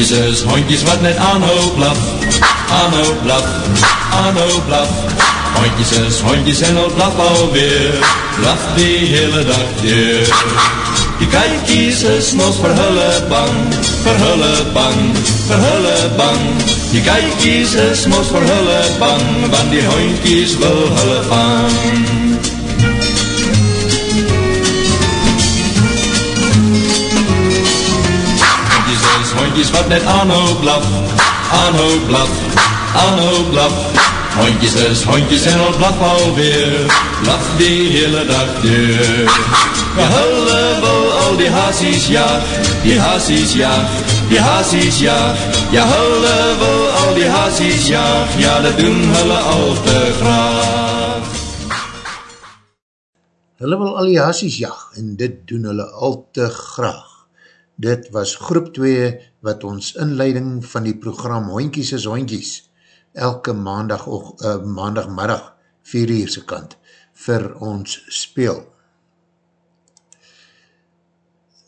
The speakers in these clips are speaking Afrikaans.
Hondjes is hondjes wat net aanhoop blaf, aanhoop blaf, aanhoop blaf. Hondjes is hondjes en al blaf alweer, blaf die hele dag weer. Die kijkies is mos vir hulle bang, vir hulle bang, vir hulle bang. Die kijkies is mos vir hulle bang, want die hondjies wil hulle vang. Hondjies wat net aanhou blaf, aanhou blaf, aanhou blaf. Hondjies is hondjies en al blaf alweer, blaf die hele dag deur. Ja, hulle wil al die haasies jaag, die haasies jaag, die haasies jaag. Ja, hulle wil al die haasies jaag, ja, dat doen hulle al te graag. Hulle wil al die haasies jag en dit doen hulle al te graag. Dit was groep 2 wat ons inleiding van die program Hoinkies is Hoinkies elke maandag, uh, maandagmiddag 4 uurse kant vir ons speel.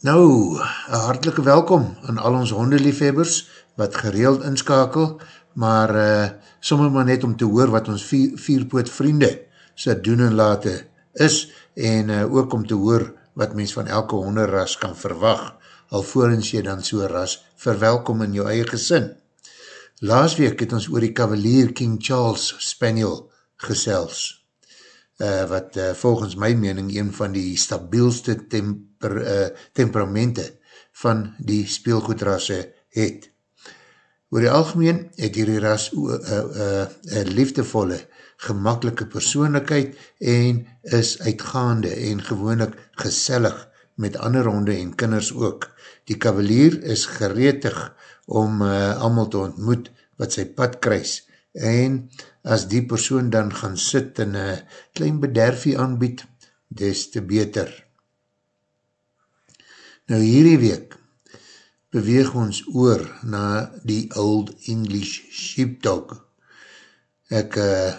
Nou, een hartelike welkom aan al ons hondeliefhebbers wat gereeld inskakel, maar uh, sommer maar net om te hoor wat ons vier, vierpoot vriende sy doen en late is, en uh, ook om te hoor wat mens van elke honderras kan verwag, alvorens jy dan so ras verwelkom in jou eie gesin. Laas week het ons oor die kavalier King Charles Spaniel gesels, uh, wat uh, volgens my mening een van die stabielste temper, uh, temperamente van die speelgoedrasse het. Oor die algemeen het hierdie ras een uh, uh, uh, liefdevolle, gemakkelike persoonlijkheid en is uitgaande en gewoonlik gesellig met ander honde en kinders ook. Die kavalier is geretig om uh, allemaal te ontmoet wat sy pad kruis en as die persoon dan gaan sit en een klein bederfie aanbied, des te beter. Nou hierdie week beweeg ons oor na die Old English Sheepdog. Ek uh,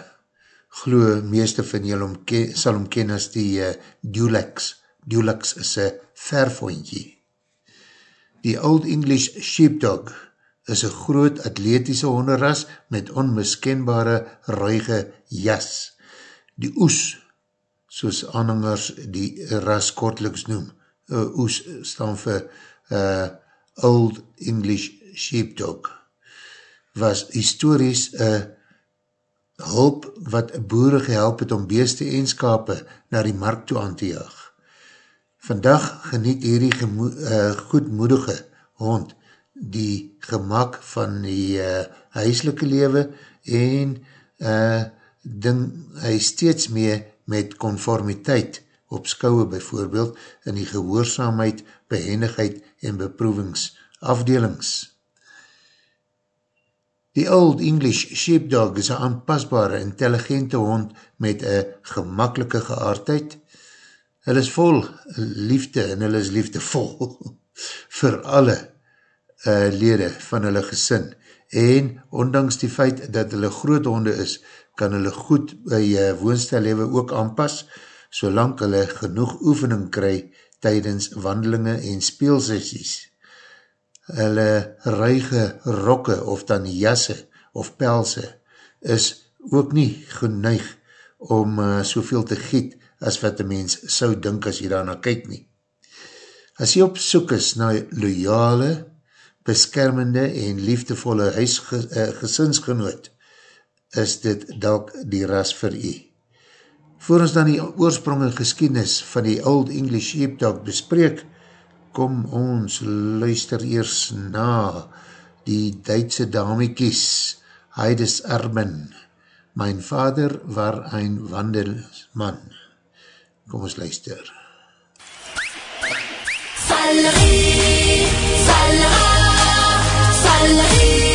glo meeste van julle omke, sal omken as die uh, Dulux. Dulux is een verfondje. Die Old English Sheepdog is een groot atletische honderras met onmiskenbare ruige jas. Die oes, soos aanhangers die ras kortliks noem, uh, oes staan vir uh, Old English Sheepdog, was historisch een uh, hulp wat boere gehelp het om beeste en skape na die markt toe aan te jaag. Vandag geniet hierdie uh, goedmoedige hond die gemak van die uh, huiselike lewe en uh, ding hy steeds mee met conformiteit op skouwe bijvoorbeeld in die gehoorzaamheid, behendigheid en beproevingsafdelings. Die Old English Sheepdog is een aanpasbare, intelligente hond met een gemakkelike geaardheid, Hulle is vol liefde en hulle is liefdevol vir alle uh, lede van hulle gesin. En ondanks die feit dat hulle groot honde is, kan hulle goed by uh, woonstellewe ook aanpas, solang hulle genoeg oefening kry tydens wandelinge en speelsessies. Hulle ruige rokke of dan jasse of pelse is ook nie geneig om uh, soveel te giet as wat die mens sou dink as jy daarna kyk nie. As jy op soek is na loyale, beskermende en liefdevolle huisgesinsgenoot, is dit dalk die ras vir jy. Voor ons dan die oorsprong en geschiedenis van die Old English Sheepdog bespreek, kom ons luister eers na die Duitse damekies Heides Arben. Mijn vader war ein wandelsman. Kom ons luister. Valerie, Valerie, Valerie,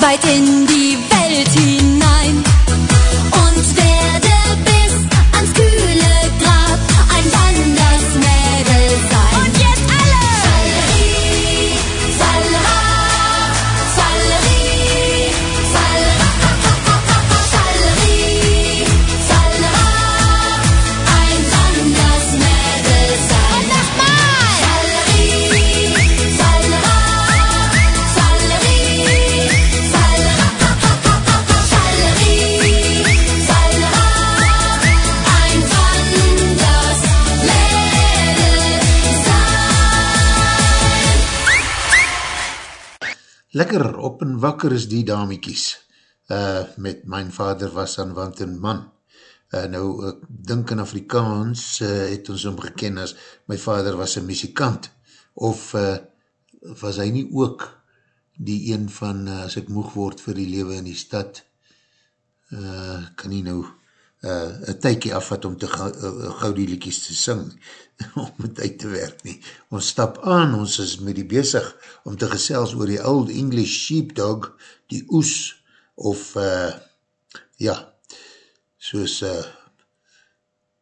weit in die op en wakker is die damiekies, uh, met mijn vader was aan want een man. Uh, nou, ek dink in Afrikaans uh, het ons hom geken as my vader was een muzikant, of uh, was hy nie ook die een van, uh, as ek moeg word vir die lewe in die stad, uh, kan nie nou uh, een tykie afvat om te gauw, uh, gauw die liekies te sing, om het uit te werk nie. Ons stap aan, ons is met die bezig om te gesels oor die old English sheepdog, die oes, of uh, ja, soos uh,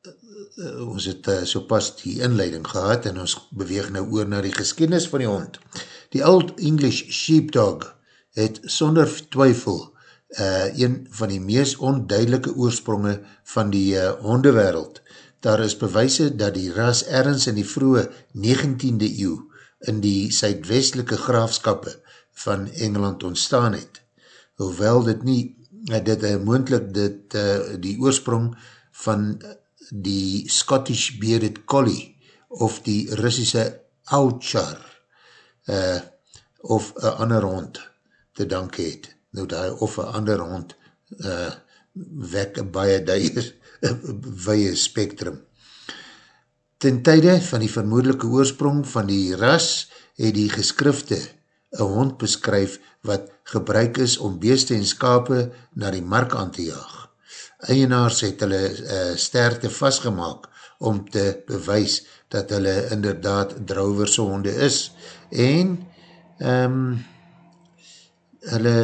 uh, ons het uh, so pas die inleiding gehad en ons beweeg nou oor na die geschiedenis van die hond. Die old English sheepdog het sonder twyfel uh, een van die mees onduidelike oorspronge van die uh, hondewereld. Daar is bewijse dat die ras ergens in die vroege 19e eeuw in die suidwestelike graafskappe van Engeland ontstaan het. Hoewel dit nie, uh, dit uh, moendlik dit, uh, die oorsprong van die Scottish Bearded Collie of die Russische Auchar uh, of een ander hond te dank het. Nou die of een ander hond uh, wek baie duier, weie spectrum. Ten tijde van die vermoedelike oorsprong van die ras het die geskrifte een hond beskryf wat gebruik is om beeste en skape na die mark aan te jaag. Eienaars het hulle uh, sterte vastgemaak om te bewys dat hulle inderdaad drouwerse honde is en um, hulle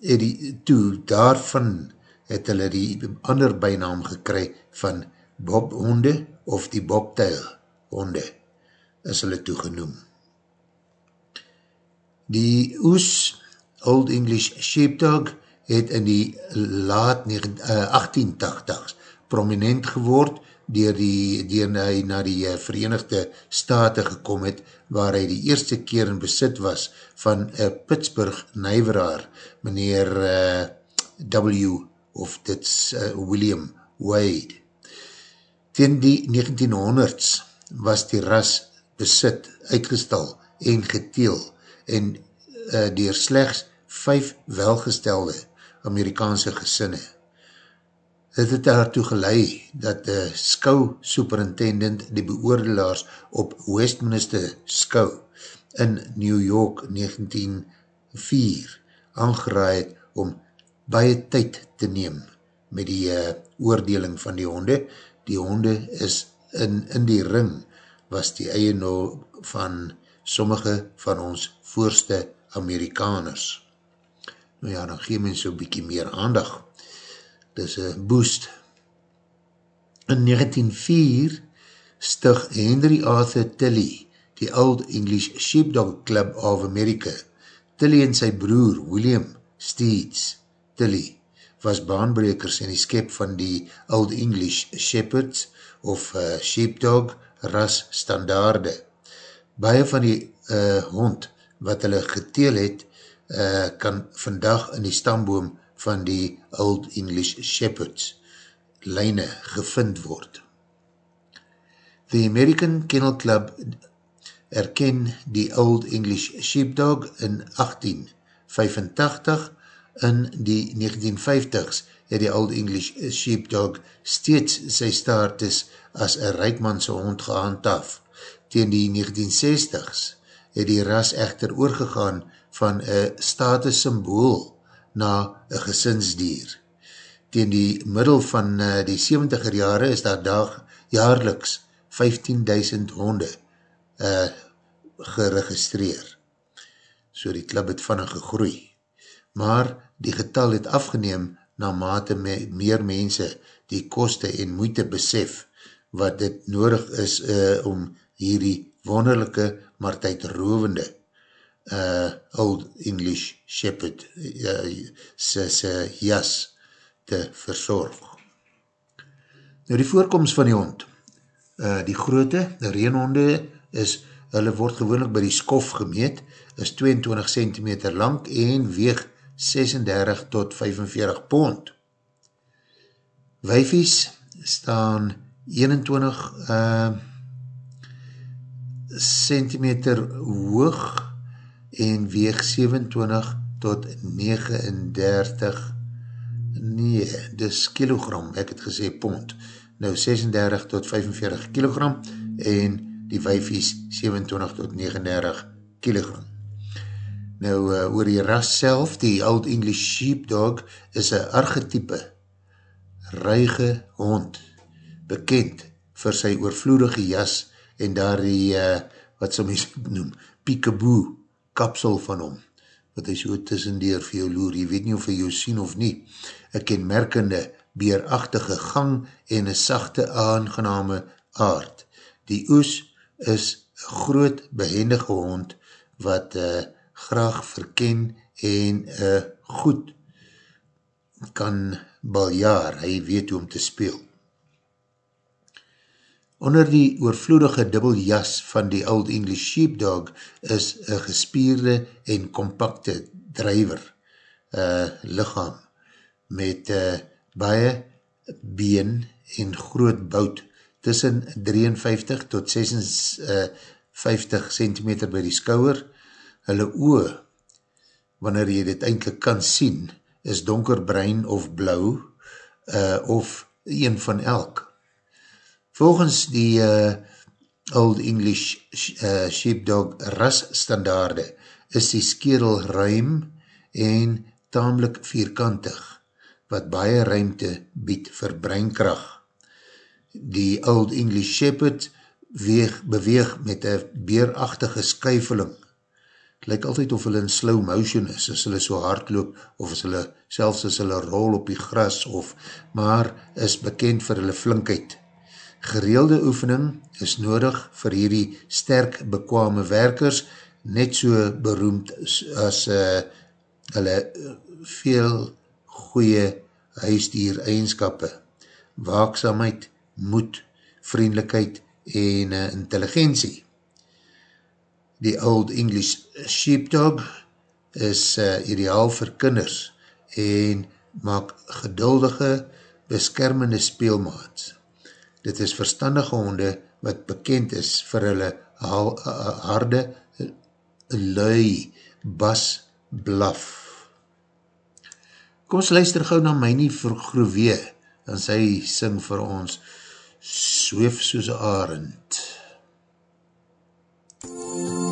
het die, toe daarvan het hulle die ander bijnaam gekry van bobhonde of die bobtail honde is hulle toegenoem. Die oes Old English Sheepdog het in die laat 19, uh, 1880s prominent geword dier die, dier hy na die uh, Verenigde Staten gekom het, waar hy die eerste keer in besit was van uh, Pittsburgh nijveraar, meneer uh, W. of dit uh, William Wade. Tegen die 1900s was die ras besit, uitgestal en geteel en uh, dier slechts vijf welgestelde Amerikaanse gesinne. Dit het daartoe gelei dat de skou superintendent die beoordelaars op Westminster skou in New York 1904 aangeraai het om baie tyd te neem met die uh, oordeling van die honde. Die honde is in, in die ring was die eienaar van sommige van ons voorste Amerikaners. Nou ja, dan gee mens so'n bykie meer aandag. Dis een boost. In 1904 stig Henry Arthur Tilly die Old English Sheepdog Club of America. Tilly en sy broer William Steeds Tilly was baanbrekers en die skep van die Old English Shepherds of uh, Sheepdog ras standaarde. Baie van die uh, hond wat hulle geteel het, uh, kan vandag in die stamboom van die Old English Shepherds lijne gevind word. The American Kennel Club erken die Old English Sheepdog in 1885 in die 1950s het die Old English Sheepdog steeds sy staartes as een reikmanse hond gehandhaf. Tegen die 1960s het die ras echter oorgegaan van een status symbool na een gesinsdier. Tegen die middel van uh, die 70er jare is daar dag, jaarliks 15.000 honde uh, geregistreer. So die klub het vannig gegroei. Maar die getal het afgeneem na mate me, meer mense die koste en moeite besef wat dit nodig is uh, om hierdie wonderlijke, maar tydrovende uh, Old English Shepherd uh, sy, sy jas te verzorg. Nou die voorkomst van die hond, uh, die groote, die reenhonde is, hulle word gewoonlik by die skof gemeet, is 22 cm lang en weeg 36 tot 45 pond. Wijfies staan 21 uh, centimeter hoog en weeg 27 tot 39 nee, dis kilogram, ek het gesê pond, nou 36 tot 45 kilogram en die wijfies 27 tot 39 kilogram. Nou, uh, oor die ras self, die Old English Sheepdog is een archetype ruige hond, bekend vir sy oorvloedige jas en daar die, uh, wat sal mys noem, peekaboo kapsel van hom, wat hy so tussen deur vir jou loer, jy weet nie of hy jou sien of nie, een kenmerkende, beerachtige gang en een sachte aangename aard. Die oes is groot behendige hond, wat uh, graag verken en uh, goed kan baljaar, hy weet hoe om te speel. Onder die oorvloedige dubbeljas van die Old English Sheepdog is een gespierde en compacte drijver uh, lichaam met uh, baie been en groot bout tussen 53 tot 56 cm by die skouwer. Hulle oe, wanneer jy dit eindelijk kan sien, is donkerbrein of blauw uh, of een van elk. Volgens die uh, Old English uh, Sheepdog rasstandaarde is die skerel ruim en tamelijk vierkantig, wat baie ruimte bied vir breinkracht. Die Old English Shepherd weeg, beweeg met een beerachtige skuiveling. Lyk altyd of hulle in slow motion is, as hulle so hard loop, of as hulle, selfs as hulle rol op die gras, of, maar is bekend vir hulle flinkheid. Gereelde oefening is nodig vir hierdie sterk bekwame werkers, net so beroemd as uh, hulle veel goeie huisdier eigenskappe, waaksamheid, moed, vriendelijkheid en uh, intelligentie. Die Old English Sheepdog is uh, ideaal vir kinders en maak geduldige, beskermende speelmaats. Dit is verstandige honde wat bekend is vir hulle harde, lui, bas, blaf. Kom ons luister gauw na mynie vergroewee en sy sing vir ons Sweef soos arend. MUZIEK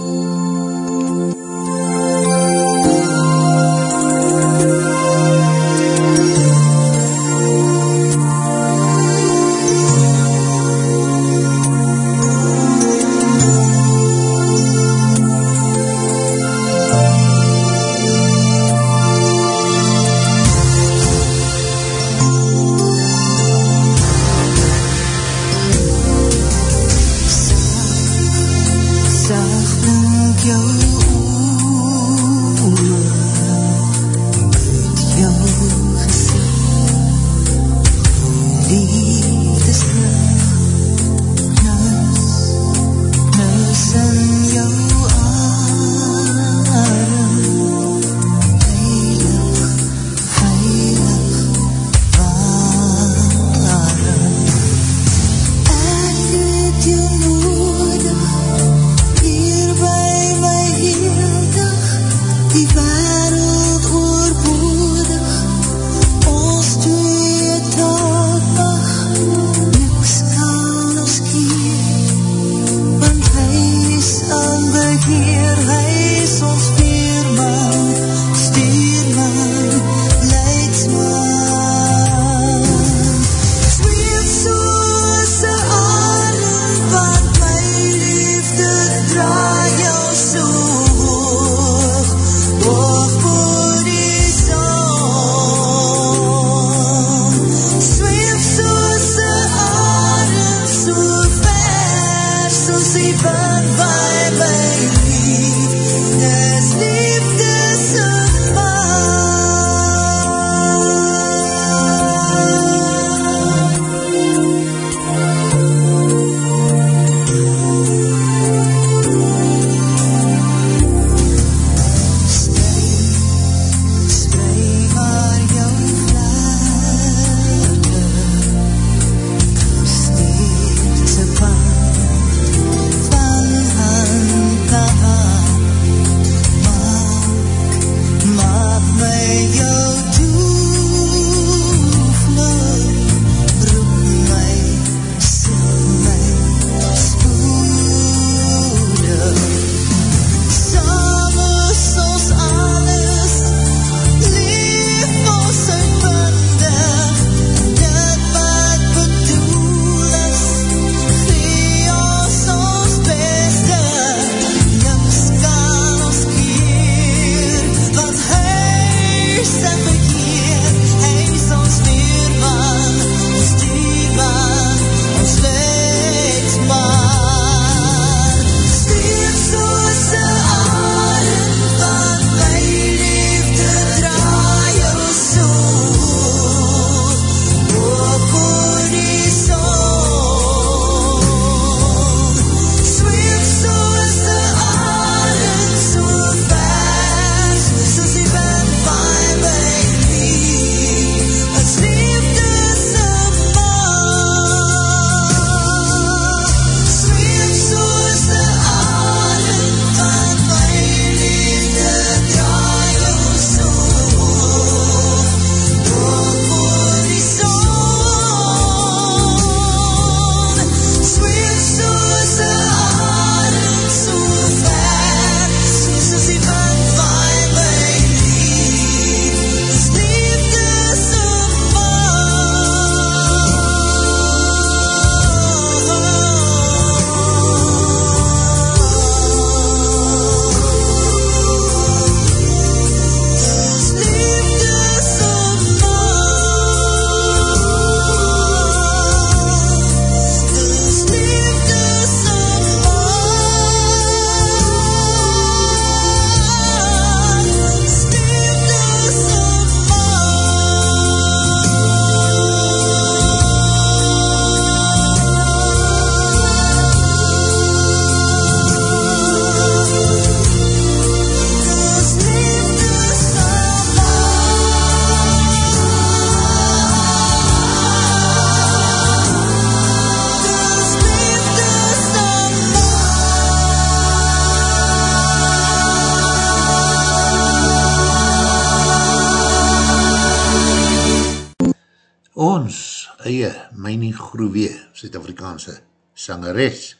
Mynie Groewee, Suid-Afrikaanse sangeres,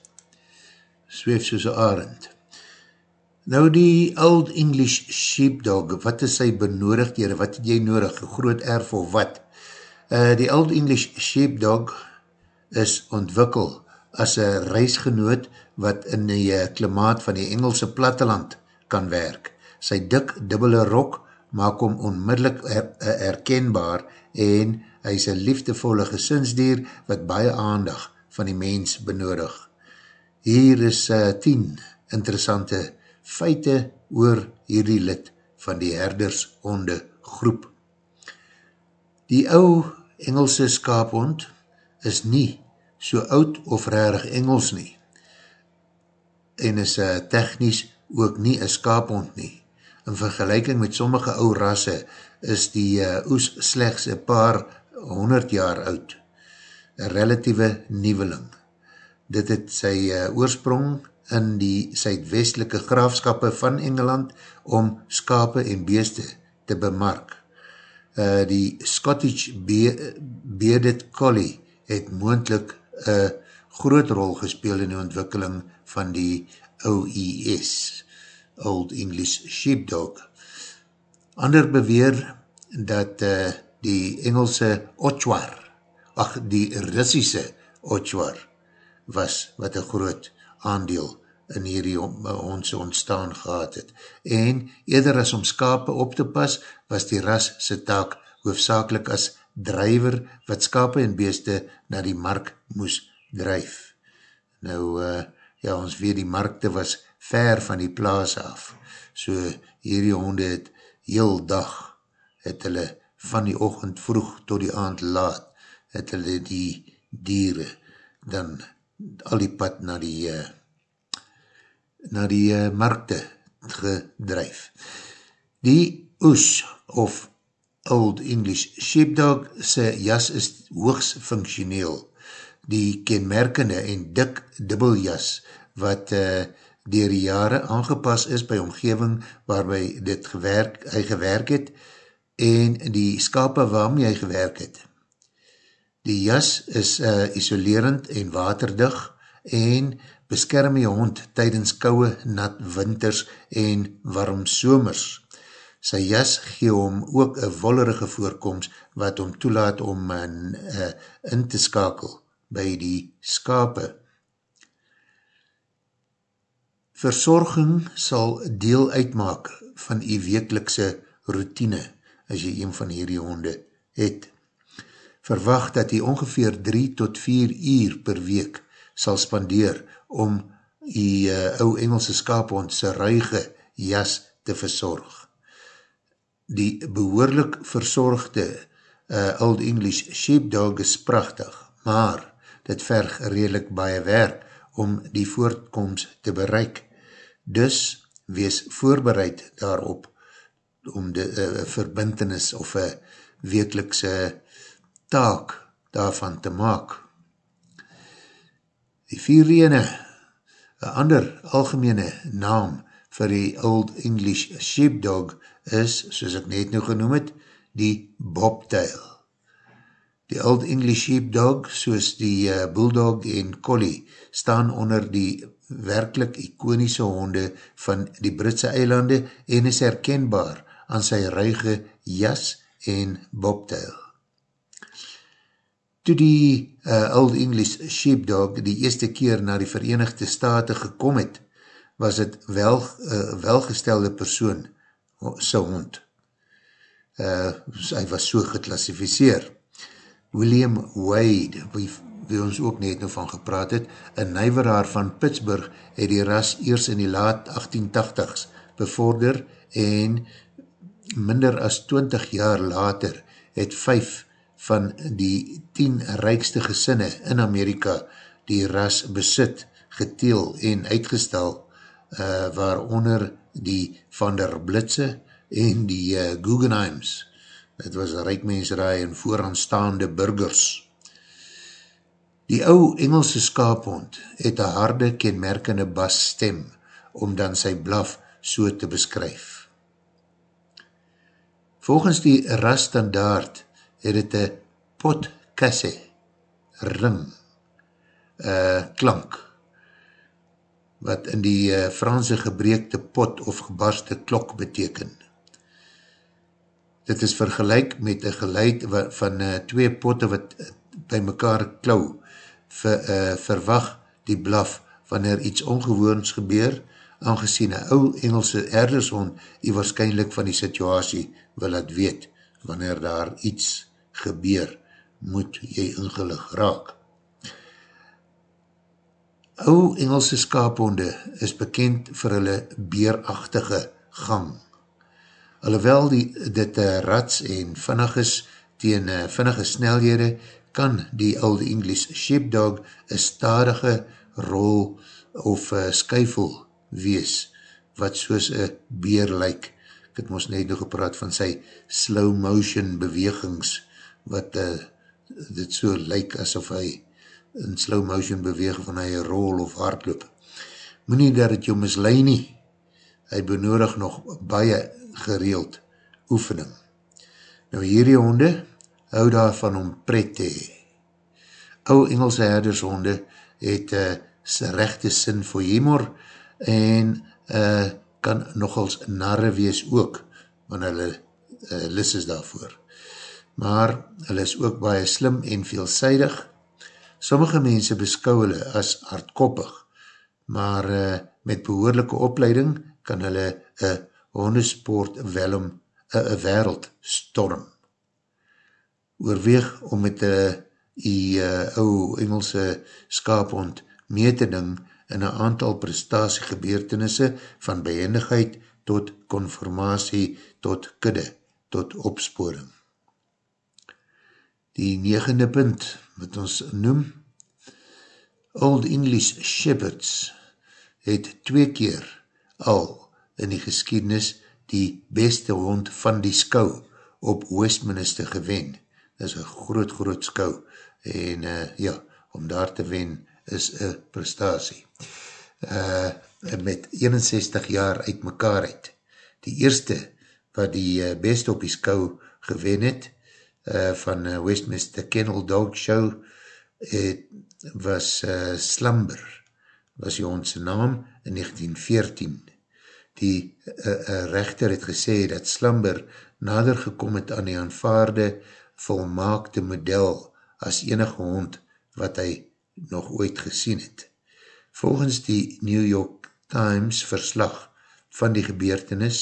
zweef soos arend. Nou die Old English Sheepdog, wat is sy benodigdhede, wat het jy nodig, groot erf of wat? Uh, die Old English Sheepdog is ontwikkel as een reisgenoot wat in die uh, klimaat van die Engelse platteland kan werk. Sy dik dubbele rok maak hom onmiddellik her, uh, herkenbaar en hy is een liefdevolle gesinsdier wat baie aandag van die mens benodig. Hier is uh, 10 interessante feite oor hierdie lid van die herdershonde groep. Die ou Engelse skaaphond is nie so oud of rarig Engels nie en is uh, technisch ook nie een skaaphond nie. In vergelijking met sommige ou rasse is die uh, oes slechts een paar honderd jaar oud, een relatieve nieveling. Dit het sy uh, oorsprong in die suidwestelike graafskappe van Engeland om skape en beeste te bemark. Uh, die Scottish Be Bearded Collie het moendlik een groot rol gespeel in die ontwikkeling van die OES, Old English Sheepdog. Ander beweer dat uh, die Engelse Ochwar, ach, die Russische Ochwar, was wat een groot aandeel in hierdie hondse ontstaan gehad het. En eerder as om skape op te pas, was die ras sy taak hoofdzakelik as drijver wat skape en beeste na die mark moes drijf. Nou, uh, ja, ons weet die markte was ver van die plaas af, so hierdie honde het heel dag, het hulle van die ochend vroeg tot die aand laat, het hulle die dieren dan al die pad na die uh, na die uh, markte gedrijf. Die oes of Old English Sheepdog sy jas is hoogs functioneel. Die kenmerkende en dik dubbeljas wat uh, dier die jare aangepas is by omgeving waarby dit gewerk, hy gewerk het, en die skape waarmee hy gewerk het. Die jas is uh, isolerend en waterdig en beskerm jy hond tydens kouwe, nat winters en warm somers. Sy jas gee hom ook een wollerige voorkomst wat hom toelaat om in, uh, in te skakel by die skape. Verzorging sal deel uitmaak van die wekelikse routine as jy een van hierdie honde het. Verwacht dat jy ongeveer 3 tot 4 uur per week sal spandeer om die uh, ou Engelse skaaphond sy ruige jas te verzorg. Die behoorlik verzorgde uh, Old English Sheepdog is prachtig, maar dit verg redelijk baie werk om die voortkomst te bereik. Dus wees voorbereid daarop om de uh, verbintenis of een wekelikse taak daarvan te maak. Die vierrene, een ander algemene naam vir die Old English Sheepdog is, soos ek net nou genoem het, die bobtail. Die Old English Sheepdog, soos die uh, Bulldog en Collie, staan onder die werkelijk ikonische honde van die Britse eilande en is herkenbaar aan sy ruige jas en bobtail. Toe die uh, Old English Sheepdog die eerste keer na die Verenigde Staten gekom het, was het wel, uh, welgestelde persoon, sy hond. Uh, hy was so geklassificeer. William Wade, wie, wie ons ook net nou van gepraat het, een nijveraar van Pittsburgh, het die ras eers in die laat 1880s bevorder en minder as 20 jaar later het 5 van die 10 rijkste gesinne in Amerika die ras besit, geteel en uitgestel, uh, waaronder die Van der Blitse en die uh, Guggenheims. Het was rijkmensraai en vooraanstaande burgers. Die ou Engelse skaaphond het een harde kenmerkende bas stem om dan sy blaf so te beskryf. Volgens die rasstandaard het het een pot kasse, ring, uh, klank, wat in die uh, Franse gebreekte pot of gebarste klok beteken. Dit is vergelijk met een geluid van uh, twee potte wat by mekaar klauw, ver, uh, verwag die blaf wanneer iets ongewoons gebeur, aangezien een ou Engelse erdershond die waarschijnlijk van die situasie wil het weet, wanneer daar iets gebeur, moet jy ingelig raak. Ou Engelse skaaphonde is bekend vir hulle beerachtige gang. Alhoewel die, dit rats en vinnig is tegen uh, vinnige snelhede, kan die Old English Sheepdog een stadige rol of uh, skuifel wees, wat soos een beer lyk. Ek het ons net nog gepraat van sy slow motion bewegings, wat uh, dit so lyk asof hy in slow motion beweeg van hy rol of hardloop. Moe nie dat het jou mislui nie, hy benodig nog baie gereeld oefening. Nou hierdie honde hou daarvan om pret te hee. Ou Engelse herdershonde het uh, sy rechte sin vir humor en uh, kan nogals narre wees ook, want hulle uh, lis is daarvoor. Maar hulle is ook baie slim en veelzijdig. Sommige mense beskou hulle as hardkoppig, maar uh, met behoorlijke opleiding kan hulle een hondesport wel om een wereld storm. Oorweeg om met die uh, ou Engelse skaaphond mee te ding in een aantal prestatiegebeurtenisse van behendigheid tot conformatie tot kudde, tot opsporing. Die negende punt wat ons noem, Old English Shepherds het twee keer al in die geschiedenis die beste hond van die skou op Westminster gewen. Dit is een groot, groot skou en uh, ja, om daar te wen is een prestatie uh, met 61 jaar uit mekaar uit. Die eerste wat die uh, best op die skou gewen het, uh, van uh, Westminster Kennel Dog Show, het, was uh, Slumber, was die hondse naam, in 1914. Die uh, uh, rechter het gesê dat Slumber nader gekom het aan die aanvaarde volmaakte model as enige hond wat hy nog ooit gesien het. Volgens die New York Times verslag van die gebeurtenis,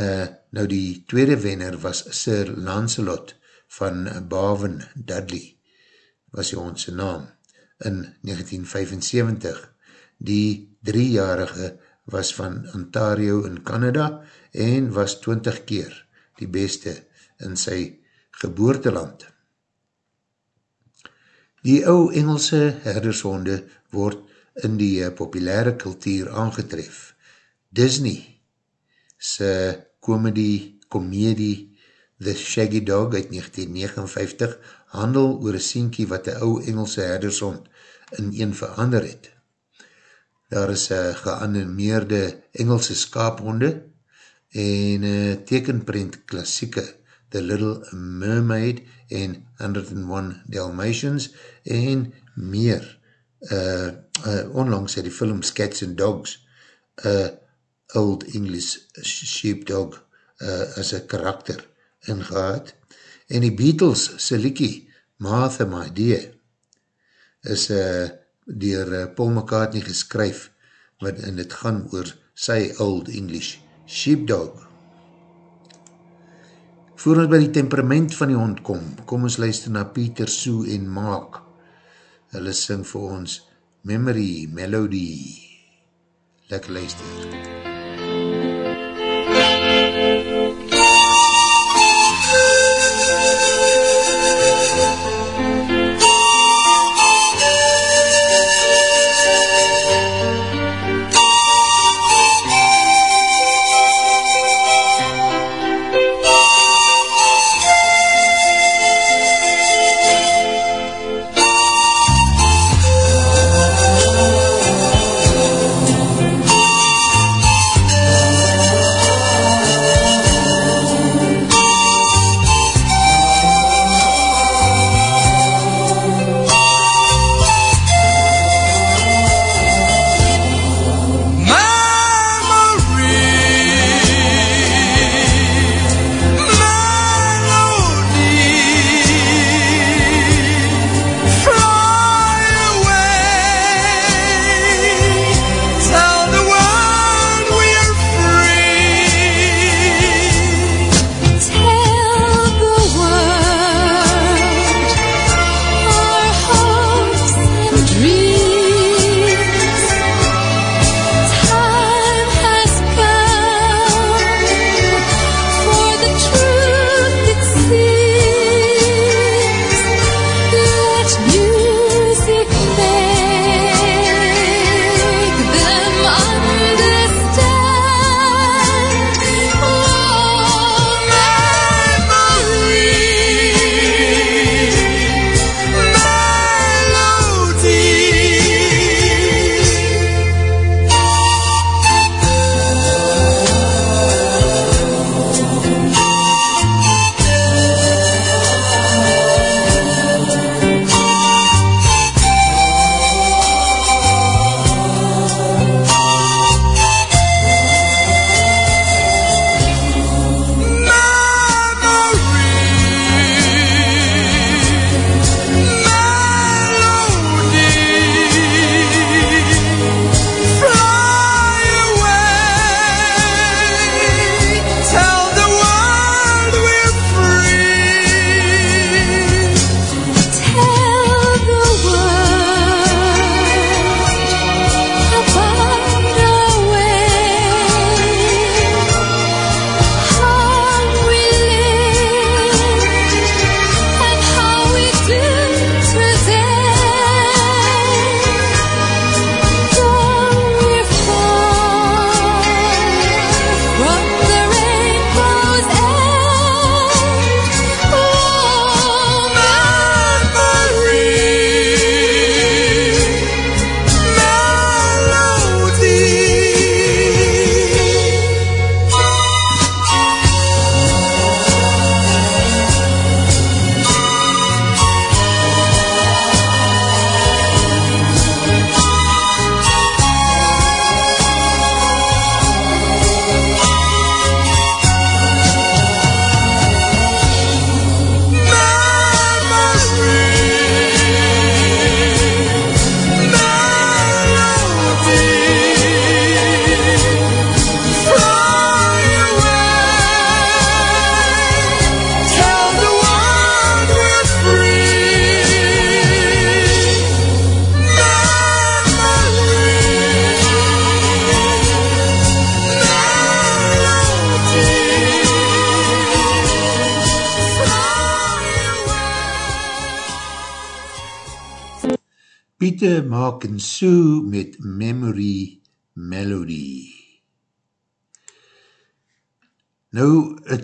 uh, nou die tweede wenner was Sir Lancelot van Baven Dudley, was die onze naam, in 1975. Die driejarige was van Ontario in Canada en was 20 keer die beste in sy geboorteland. Die ou Engelse herdershonde word in die uh, populaire kultuur aangetref. Disney sy comedy, komedie The Shaggy Dog uit 1959 handel oor een sienkie wat die ou Engelse herdershond in een verander het. Daar is een geanimeerde Engelse skaaphonde en een tekenprint klassieke The Little Mermaid en 101 Dalmatians en meer uh, uh, onlangs het die film Cats and Dogs uh, Old English Sheepdog uh, as een karakter ingehaad en die Beatles se liekie Martha My Dear is uh, dier uh, Paul McCartney geskryf wat in het gaan oor sy Old English Sheepdog. Voor ons by die temperament van die hond kom, kom ons luister na Peter, Sue en Mark hulle sing vir ons Memory Melody. Lekker luister. Pieter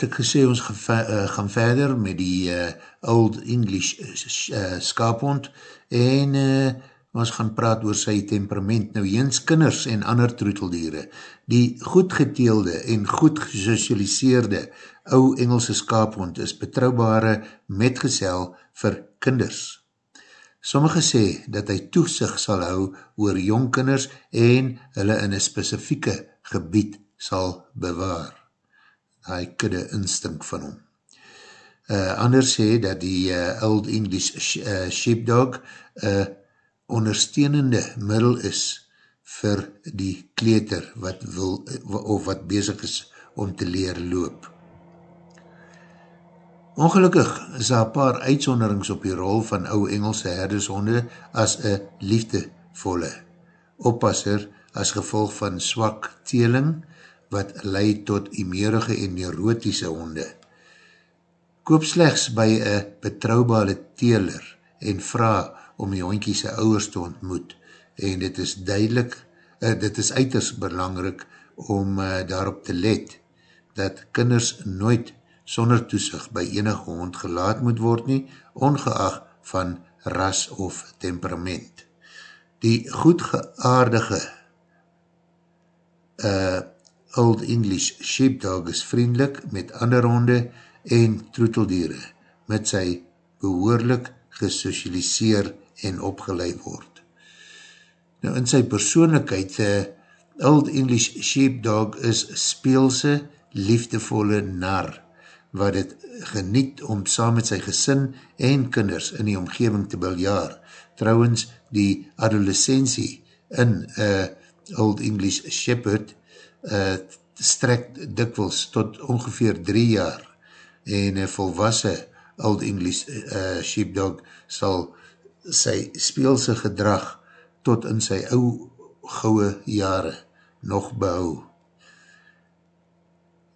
ek gesê ons uh, gaan verder met die uh, Old English uh, skaaphond en uh, ons gaan praat oor sy temperament. Nou jens kinders en ander troeteldiere, die goedgeteelde en goed gesocialiseerde ou Engelse skaaphond is betrouwbare metgezel vir kinders. Sommige sê dat hy toesig sal hou oor jongkinders en hulle in een specifieke gebied sal bewaar hy kudde instink van hom. Uh, anders sê dat die uh, Old English sh uh, Sheepdog uh, ondersteunende middel is vir die kleter wat wil, of wat bezig is om te leer loop. Ongelukkig is daar paar uitsonderings op die rol van ou Engelse herdershonde as een liefdevolle oppasser as gevolg van swak teeling, wat leid tot imerige en neurotische honde. Koop slechts by een betrouwbare teeler en vraag om die hondkie sy ouwers te ontmoet en dit is duidelik, uh, dit is uiters belangrijk om uh, daarop te let dat kinders nooit sonder toesig by enige hond gelaat moet word nie, ongeacht van ras of temperament. Die goedgeaardige uh, Old English Sheepdog is vriendelik met ander honde en troeteldiere, met sy behoorlik gesocialiseer en opgeleid word. Nou in sy persoonlijkheid, uh, Old English Sheepdog is speelse, liefdevolle nar, wat het geniet om saam met sy gesin en kinders in die omgeving te biljaar. Trouwens, die adolescentie in uh, Old English Shepherd uh, strek dikwels tot ongeveer drie jaar en een volwassen Old English uh, sheepdog sal sy speelse gedrag tot in sy ou gouwe jare nog behou.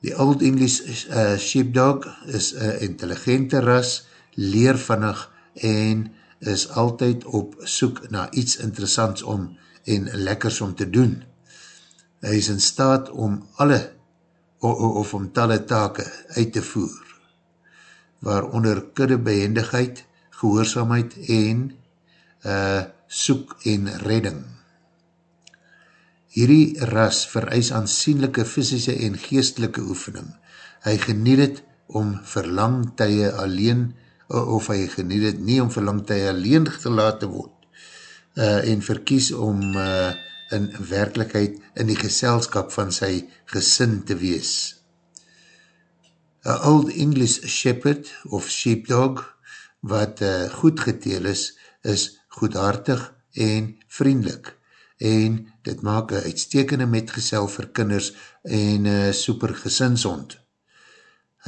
Die Old English uh, sheepdog is een intelligente ras, leervinnig en is altyd op soek na iets interessants om en lekkers om te doen hy is in staat om alle of om talle take uit te voer, waaronder kudde behendigheid, gehoorzaamheid en uh, soek en redding. Hierdie ras vereis aansienlijke fysische en geestelike oefening. Hy geniet het om verlang tye alleen, of hy geniet het nie om verlang tye alleen gelaat te word, uh, en verkies om uh, in werkelijkheid in die geselskap van sy gesin te wees. A Old English Shepherd of Sheepdog, wat uh, goed geteel is, is goedhartig en vriendelik en dit maak een uitstekende metgesel vir kinders en uh, super gesinshond.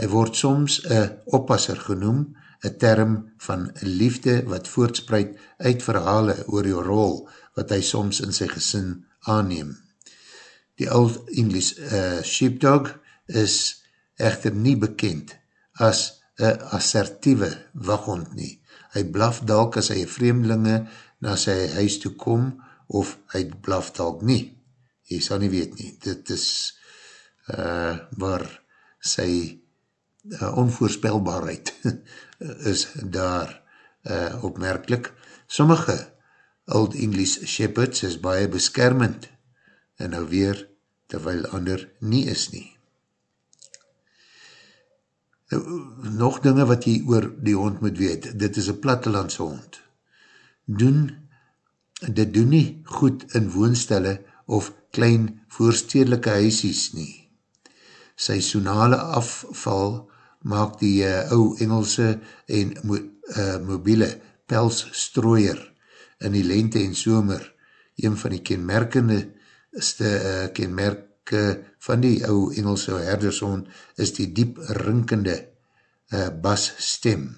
Hy word soms een oppasser genoem, een term van liefde wat voortspreid uit verhale oor die rol wat hy soms in sy gesin aanneem. Die Old English uh, Sheepdog is echter nie bekend as een assertieve waghond nie. Hy blaf dalk as hy vreemdelinge na sy huis toe kom of hy blaf dalk nie. Jy sal nie weet nie. Dit is uh, waar sy uh, onvoorspelbaarheid is daar uh, opmerkelijk. Sommige Old English Shepherds is baie beskermend en nou weer terwyl ander nie is nie. Nou, nog dinge wat jy oor die hond moet weet, dit is een plattelandse hond. Doen, dit doen nie goed in woonstelle of klein voorstedelike huisies nie. Sy sonale afval maak die uh, ou Engelse en mo uh, mobiele pelsstrooier in die lente en somer, een van die kenmerkende uh, kenmerke van die ou Engelse herdershond is die diep rinkende uh, bas stem.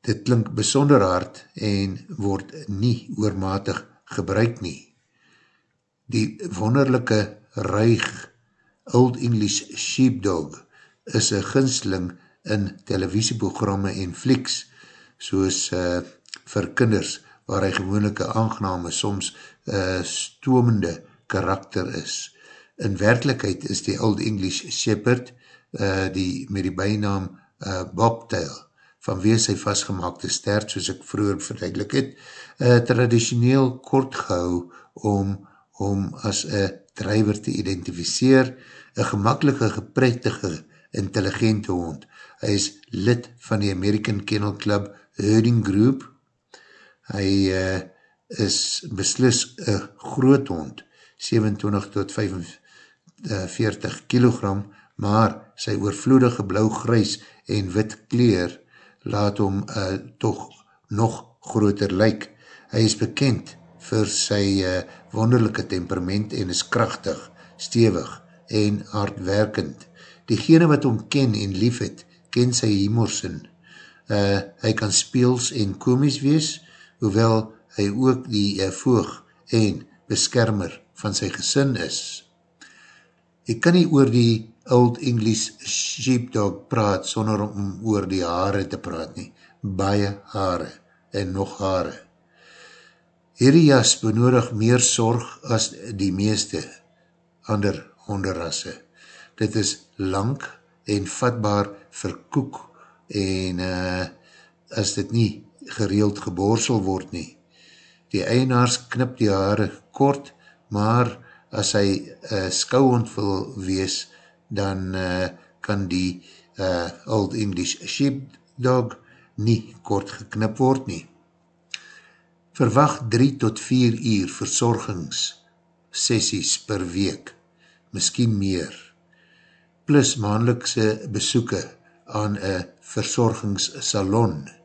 Dit klink besonder hard en word nie oormatig gebruik nie. Die wonderlijke ruig Old English Sheepdog is een ginsling in televisieprogramme en flieks, soos uh, vir kinders waar hy gewoonlik een aangename, soms uh, stomende karakter is. In werkelijkheid is die Old English Shepherd, uh, die met die bijnaam uh, Bobtail, van wie sy vastgemaakte stert, soos ek vroeger verduidelik het, uh, traditioneel kort gehou om, om as een drijver te identificeer, een gemakkelike, geprettige, intelligente hond. Hy is lid van die American Kennel Club Herding Group. Hy uh, is beslis een groot hond, 27 tot 45 kilogram, maar sy oorvloedige blauw-grys en wit kleer laat hom uh, toch nog groter lyk. Hy is bekend vir sy uh, wonderlijke temperament en is krachtig, stevig en hardwerkend. Diegene wat hom ken en lief het, ken sy humorsin. Uh, hy kan speels en komies wees, hoewel hy ook die uh, voog en beskermer van sy gesin is. Ek kan nie oor die Old English Sheepdog praat sonder om oor die haare te praat nie. Baie haare en nog haare. Hierdie jas benodig meer sorg as die meeste ander honderrasse. Dit is lang en vatbaar vir koek en uh, as dit nie gereeld geborsel word nie. Die eienaars knip die haare kort, maar as hy uh, skouwond wil wees, dan uh, kan die uh, Old English Sheepdog nie kort geknip word nie. Verwacht 3 tot 4 uur verzorgingssessies per week, miskien meer, plus maandelikse besoeke aan een verzorgingssalon.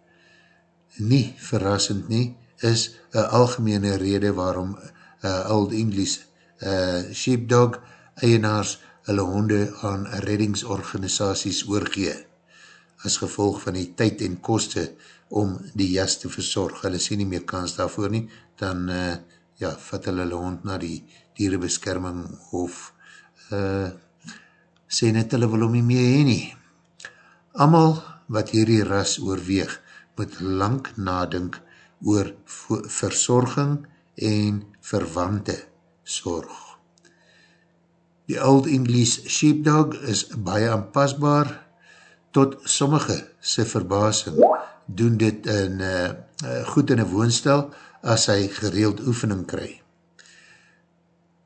Nie verrassend nie, is een algemene rede waarom uh, Old English uh, Sheepdog eienaars hulle honde aan reddingsorganisaties oorgee, as gevolg van die tyd en koste om die jas te verzorg. Hulle sê nie meer kans daarvoor nie, dan uh, ja, vat hulle hulle hond na die dierenbeskerming of uh, sê net hulle wil om nie meer heen nie. Amal wat hierdie ras oorweeg, moet lang nadink oor verzorging en verwante zorg. Die Old English Sheepdog is baie aanpasbaar tot sommige sy verbasing doen dit in, uh, goed in een woonstel as hy gereeld oefening kry.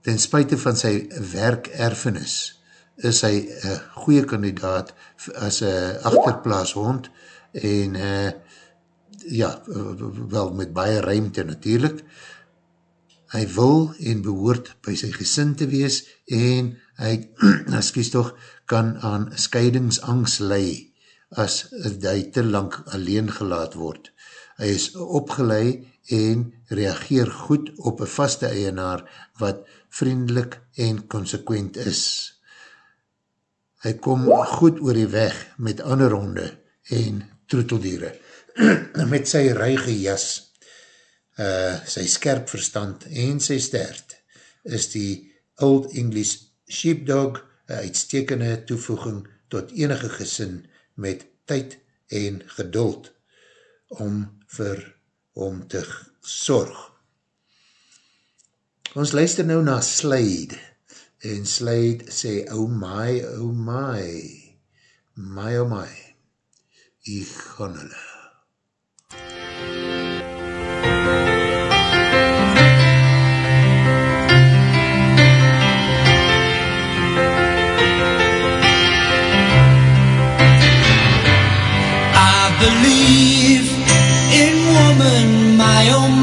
Ten spuite van sy werkerfenis is hy een goeie kandidaat as een achterplaas hond en uh, ja, wel met baie ruimte natuurlijk, hy wil en behoort by sy gesin te wees en hy, as kies toch, kan aan scheidingsangst lei as hy te lang alleen gelaat word. Hy is opgelei en reageer goed op een vaste eienaar wat vriendelik en consequent is. Hy kom goed oor die weg met ander honde en troeteldiere. met sy ruige jas uh, sy skerp verstand en sy stert, is die Old English Sheepdog een uitstekende toevoeging tot enige gesin met tyd en geduld om vir om te sorg. Ons luister nou na Slade en Slade sê, oh my, oh my, my, oh my, ek gaan hulle. I believe in woman, my oh my.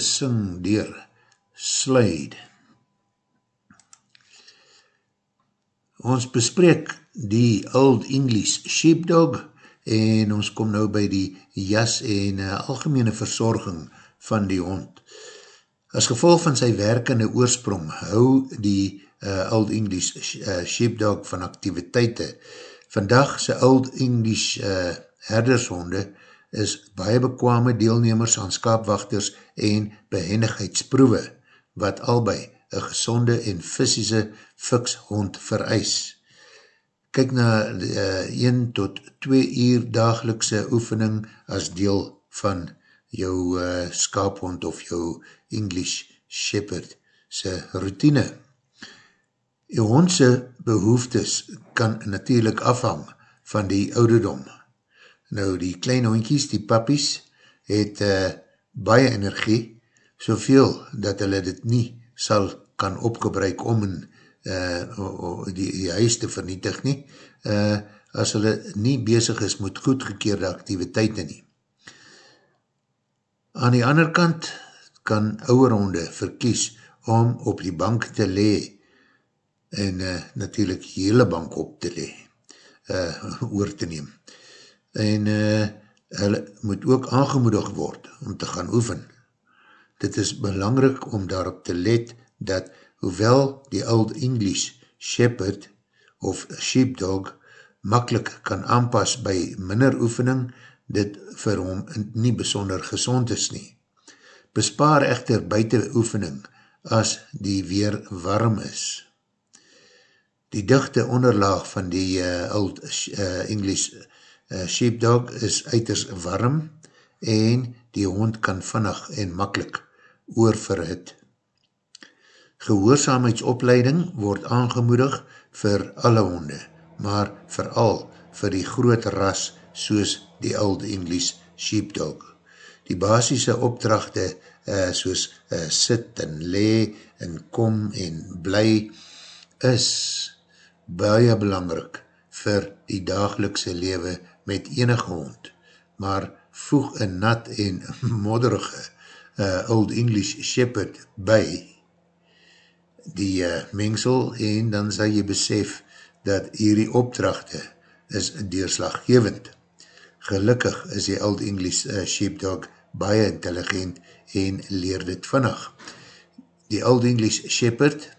Gesing dier Slade. Ons bespreek die Old English Sheepdog en ons kom nou by die jas en uh, algemene verzorging van die hond. As gevolg van sy werkende oorsprong hou die uh, Old English uh, Sheepdog van activiteite. Vandag sy Old English uh, herdershonde is baie bekwame deelnemers aan skaapwachters en behendigheidsproewe, wat albei een gezonde en fysische fikshond vereis. Kyk na uh, 1 tot 2 uur dagelikse oefening as deel van jou uh, skaaphond of jou English Shepherd se routine. Jou hondse behoeftes kan natuurlijk afhang van die ouderdom. Nou die klein hondjies, die pappies, het uh, baie energie, soveel dat hulle dit nie sal kan opgebruik om in uh, die, die huis te vernietig nie, uh, as hulle nie bezig is met goedgekeerde activiteite nie. Aan die ander kant kan ouwerhonde verkies om op die bank te lee en uh, natuurlijk hele bank op te lee, uh, oor te neem en uh, hulle moet ook aangemoedig word om te gaan oefen. Dit is belangrik om daarop te let dat hoewel die Old English Shepherd of Sheepdog makkelijk kan aanpas by minder oefening, dit vir hom nie besonder gezond is nie. Bespaar echter buiten oefening as die weer warm is. Die dichte onderlaag van die uh, Old uh, English Uh, sheepdog is uiters warm en die hond kan vannig en makkelijk oorverhit. Gehoorzaamheidsopleiding word aangemoedig vir alle honde, maar vooral vir die groot ras soos die Old English Sheepdog. Die basisse opdrachte uh, soos uh, sit en le en kom en bly is baie belangrik vir die dagelikse lewe met enige hond, maar voeg een nat en modderige uh, Old English Shepherd by die uh, mengsel en dan sal jy besef dat hierdie opdrachte is deurslaggevend. Gelukkig is die Old English uh, Sheepdog baie intelligent en leer dit vannig. Die Old English Shepherd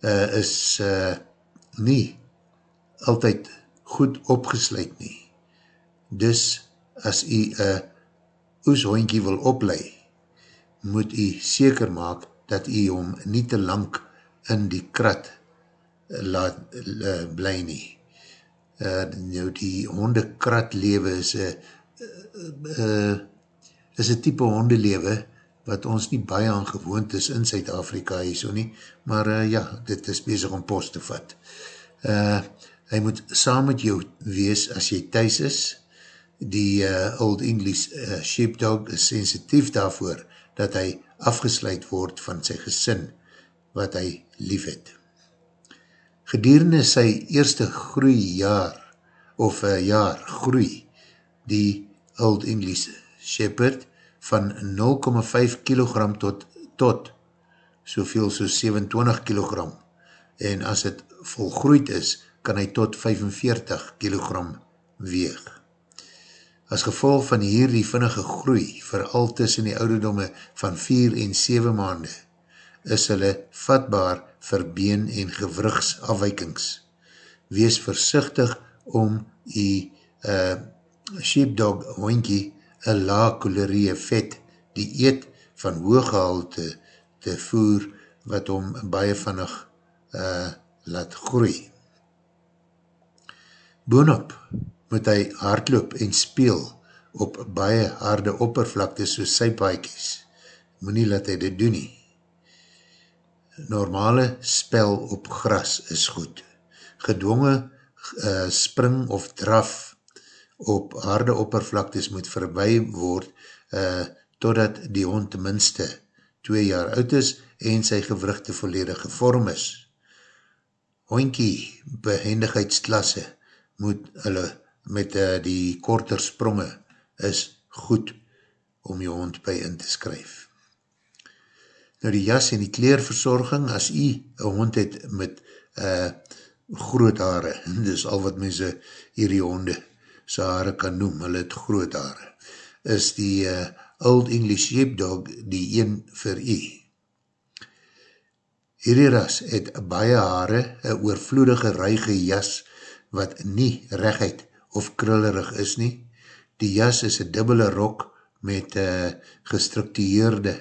uh, is uh, nie altyd goed opgesluit nie. Dus as jy een oeshondkie wil oplei, moet jy seker maak dat jy hom nie te lang in die krat laat uh, bly nie. Uh, nou die hondekrat lewe is een uh, uh, is een type hondelewe wat ons nie baie aan gewoond is in Zuid-Afrika hier so nie, maar uh, ja, dit is bezig om post te vat. Uh, hy moet saam met jou wees as jy thuis is, die uh, Old English uh, Sheepdog is sensitief daarvoor dat hy afgesluit word van sy gesin wat hy lief het. Gedurende sy eerste groei jaar, of uh, jaar groei, die Old English Shepherd van 0,5 kilogram tot, tot soveel soos 27 kilogram en as het volgroeid is, kan hy tot 45 kilogram weeg. As gevolg van hierdie vinnige groei, vooral tussen die ouderdomme van 4 en 7 maande, is hulle vatbaar vir been en gewrigsafwijkings. Wees versichtig om die uh, sheepdog hoinkie een laag kalorie vet die eet van hooggehalte te voer wat om baie vannig uh, laat groei. Boonop moet hy hardloop en speel op baie harde oppervlakte soos sy paaikies. Moe nie laat hy dit doen nie. Normale spel op gras is goed. Gedwongen uh, spring of draf op harde oppervlaktes moet verby word uh, totdat die hond tenminste 2 jaar oud is en sy gewrugte volledig gevorm is. Hoinkie behendigheidsklasse moet hulle met uh, die korter spronge is goed om jou hond by in te skryf. Nou die jas en die kleerverzorging, as jy een hond het met uh, groot haare, dis al wat mense hierdie honde sy haare kan noem, hulle het groot haare, is die uh, Old English Sheepdog die een vir jy. Hierdie ras het baie haare, een oorvloedige ruige jas, wat nie rechtheid of krullerig is nie. Die jas is een dubbele rok met uh, gestructureerde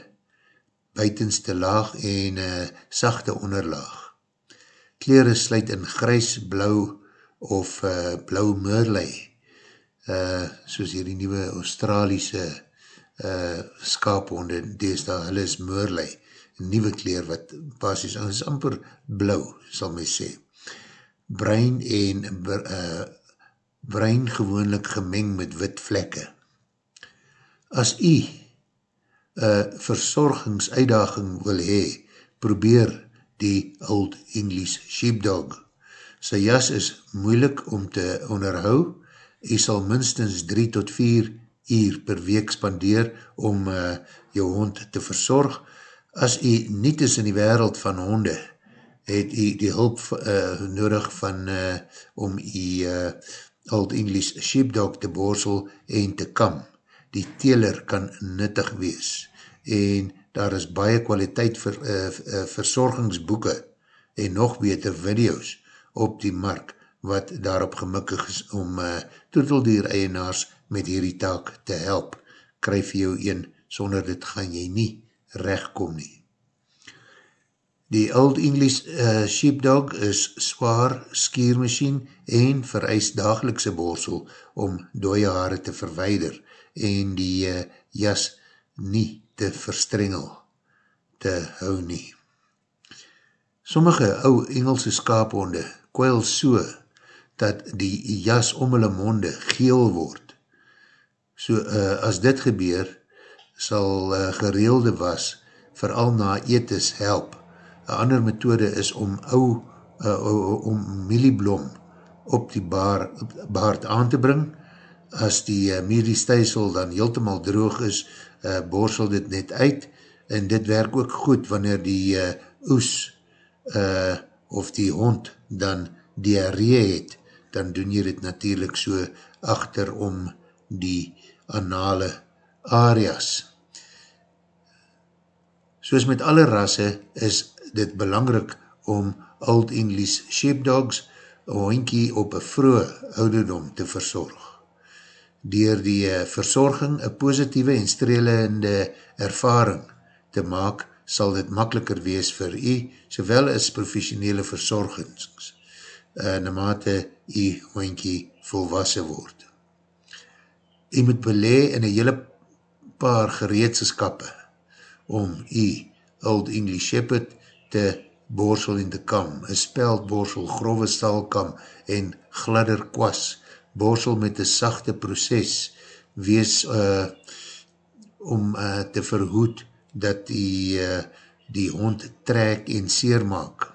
buitenste laag en uh, sachte onderlaag. Kleren sluit in grys, blauw of uh, blauw murlei, uh, soos hier die nieuwe Australiese uh, skaaphonde, dees daar, hulle is murlei, nieuwe kleer wat basis, is amper blauw, sal my sê. Brein en uh, brein gewoonlik gemeng met wit vlekke. As jy een verzorgingsuitdaging wil hee, probeer die Old English Sheepdog. Sy jas is moeilik om te onderhou, jy sal minstens 3 tot 4 uur per week spandeer om uh, jou hond te verzorg. As jy niet is in die wereld van honde, het jy die hulp uh, nodig van uh, om jy uh, Old English Sheepdog te borsel en te kam. Die teler kan nuttig wees en daar is baie kwaliteit vir, uh, uh, verzorgingsboeken en nog beter video's op die mark wat daarop gemikkig is om uh, toeteldier eienaars met hierdie taak te help. Kryf jou een, sonder dit gaan jy nie rechtkom nie. Die Old English uh, Sheepdog is zwaar skiermachine en vereis dagelikse borsel om dooie haare te verweider en die uh, jas nie te verstrengel te hou nie. Sommige ou Engelse skaaphonde kwijl so dat die jas om hulle monde geel word. So uh, as dit gebeur, sal uh, gereelde was vooral na etes help. Een ander methode is om ou, uh, om mielieblom op die baar, baard aan te bring. As die uh, mediestijsel dan heeltemaal droog is, uh, borsel dit net uit en dit werk ook goed wanneer die uh, oes uh, of die hond dan diarree het, dan doen jy dit natuurlijk so achter om die anale areas. Soos met alle rasse is dit belangrik om Old English Sheepdogs een hondkie op een vroege ouderdom te verzorg. Door die uh, verzorging een positieve en strelende ervaring te maak, sal dit makkeliker wees vir u, sowel as professionele verzorgings, uh, na mate u hoentjie volwassen word. U moet belee in een hele paar gereedseskappe om u Old English Shepherd te borsel en te kam, een speld borsel, grove stalkam en gladder kwas, borsel met een sachte proces, wees uh, om uh, te verhoed dat die, uh, die hond trek en seer maak.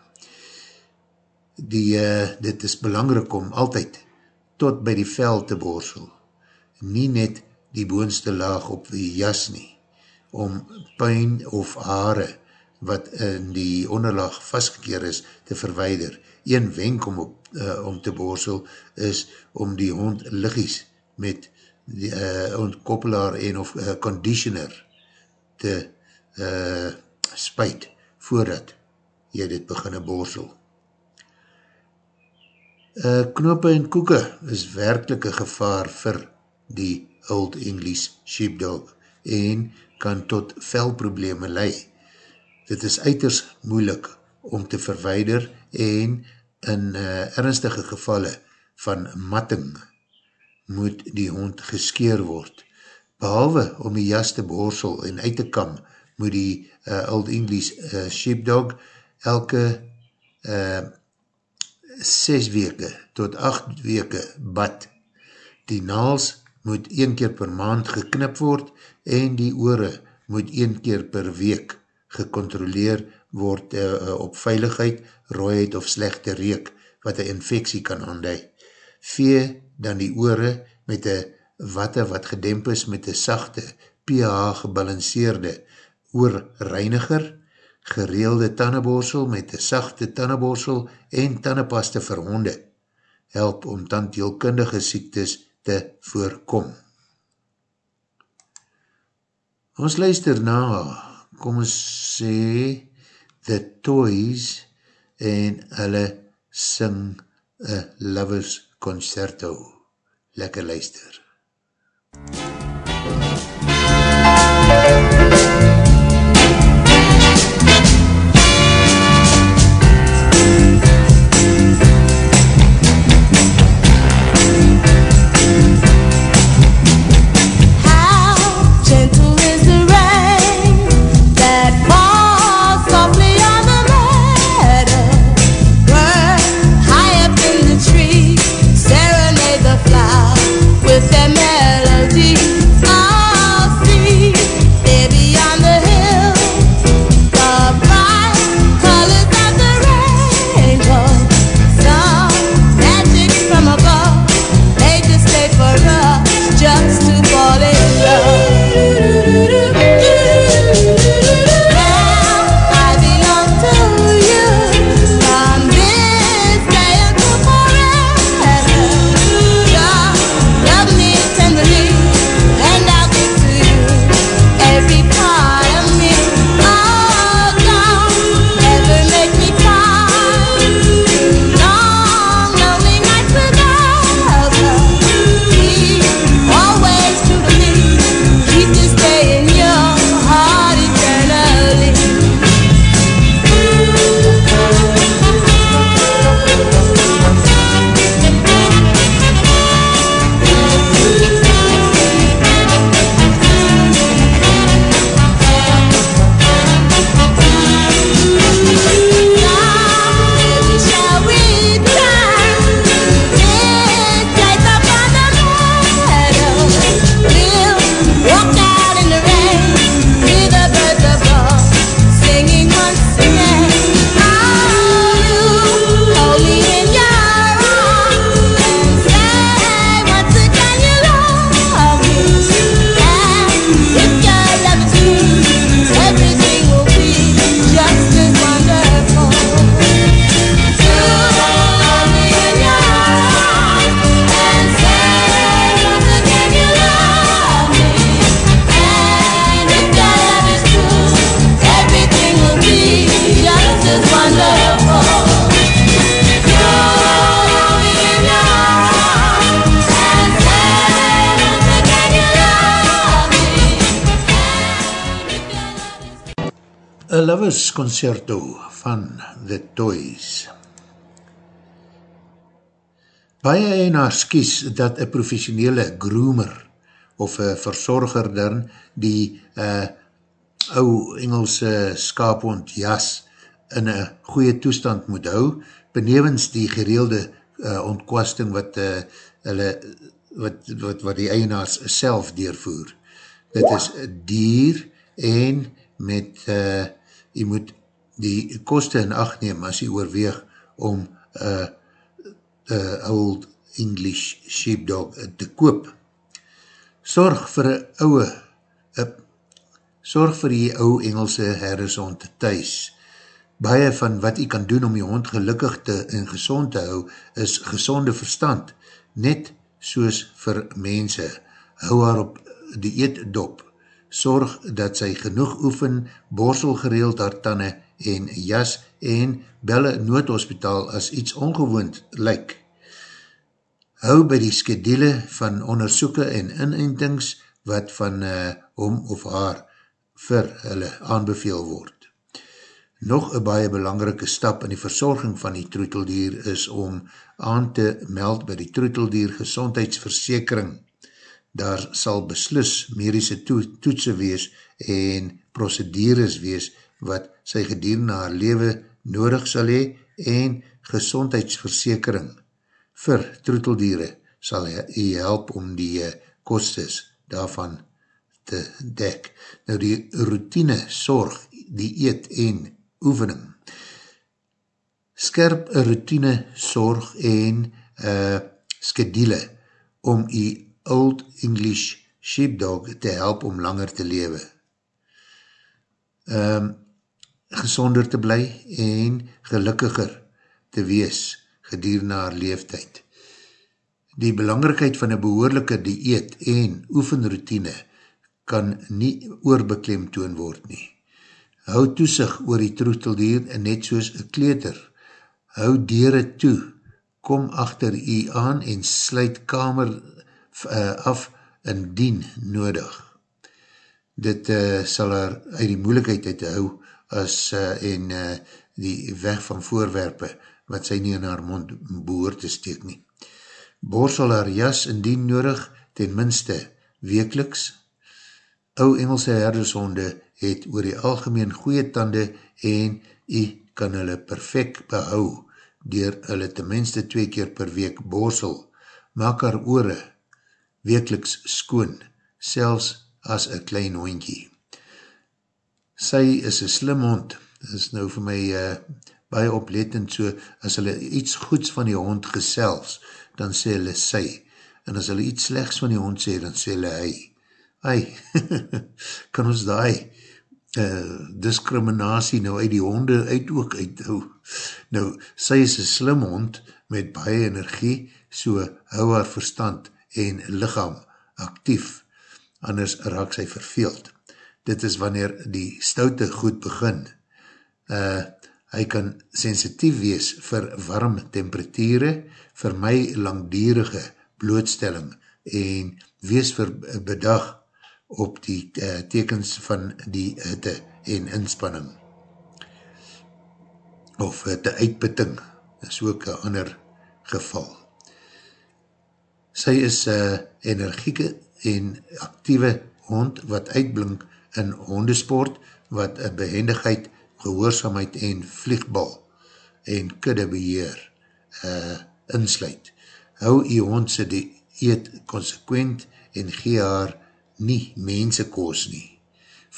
Die, uh, dit is belangrik om altyd tot by die vel te borsel, nie net die boonste laag op die jas nie, om pijn of haare wat in die onderlaag vastgekeer is te verweider. Een wenk om, op, uh, om te borsel is om die hond liggies met die uh, ontkoppelaar en of uh, conditioner te uh, spuit voordat jy dit beginne borsel. Uh, knope en koeke is werkelijk een gevaar vir die Old English Sheepdog en kan tot velprobleme lei. Dit is uiters moeilik om te verweider en in uh, ernstige gevalle van matting moet die hond geskeer word. Behalwe om die jas te borsel en uit te kam, moet die uh, Old English uh, sheepdog elke uh, ses weke tot acht weke bad. Die naals moet een keer per maand geknip word en die oore moet een keer per week gecontroleer word uh, op veiligheid, rooiheid of slechte reek wat een infectie kan aandui. Vee dan die oore met een watte wat gedemp is met een sachte, pH gebalanceerde oorreiniger, gereelde tanneborsel met een sachte tanneborsel en tannepaste vir honde, help om tandheelkundige siektes te voorkom. Ons luister na, kom ons sê, The Toys en hulle sing a Lovers Concerto. Lekker luister. How Concerto van The Toys. Baie eienaars kies dat een professionele groomer of een verzorger dan die uh, ou Engelse skaaphond jas in een goeie toestand moet hou, benevens die gereelde uh, ontkwasting wat, uh, hulle, wat, wat, wat die eienaars self deurvoer. Dit is dier en met uh, jy moet die koste in acht neem as jy oorweeg om uh, uh, old English sheepdog te koop. Sorg vir een ouwe, uh, sorg vir die ou Engelse herdershond thuis. Baie van wat jy kan doen om jy hond gelukkig te en gezond te hou, is gezonde verstand, net soos vir mense. Hou haar op die eetdop, sorg dat sy genoeg oefen, borsel gereeld haar tanne en jas en belle noodhospitaal as iets ongewoond lyk. Hou by die skedule van onderzoeken en inentings wat van uh, hom of haar vir hulle aanbeveel word. Nog een baie belangrike stap in die verzorging van die troeteldier is om aan te meld by die troeteldier gezondheidsversekering daar sal beslis medische to toetse wees en procedures wees wat sy gedierende haar leven nodig sal hee en gezondheidsversekering vir troeteldiere sal hy help om die eh, kostes daarvan te dek. Nou die routine sorg, die eet en oefening. Skerp routine sorg en uh, skedule om die Old English Sheepdog te help om langer te lewe. Um, gezonder te bly en gelukkiger te wees gedurende haar leeftijd. Die belangrikheid van een behoorlijke dieet en oefenroutine kan nie oorbeklem toon word nie. Hou toesig oor die troeteldier net soos een kleter. Hou dieren toe, kom achter u aan en sluit kamer uh, af indien nodig. Dit uh, sal haar uit die moeilikheid uit hou as uh, en uh, die weg van voorwerpe wat sy nie in haar mond behoor te steek nie. Borsel haar jas indien nodig ten minste wekeliks. Ou Engelse herdershonde het oor die algemeen goeie tande en jy kan hulle perfect behou dier hulle ten minste twee keer per week borsel. Maak haar oore wekeliks skoon, selfs as een klein hondkie. Sy is een slim hond, dit is nou vir my uh, baie oplettend so, as hulle iets goeds van die hond gesels, dan sê hulle sy, en as hulle iets slechts van die hond sê, dan sê hulle hy. Hy, kan ons die uh, discriminatie nou uit die honde uit ook uithou. Nou, sy is een slim hond met baie energie, so hou haar verstand en lichaam actief, anders raak sy verveeld. Dit is wanneer die stoute goed begin. Uh, hy kan sensitief wees vir warm temperatuurde, vir my langdierige blootstelling en wees vir bedag op die uh, tekens van die hitte en inspanning. Of hitte uitputting, is ook een ander geval. Sy is een energieke en actieve hond wat uitblink in hondesport wat een behendigheid, gehoorzaamheid en vliegbal en kuddebeheer uh, insluit. Hou jy hond sy die eet consequent en gee haar nie mense koos nie.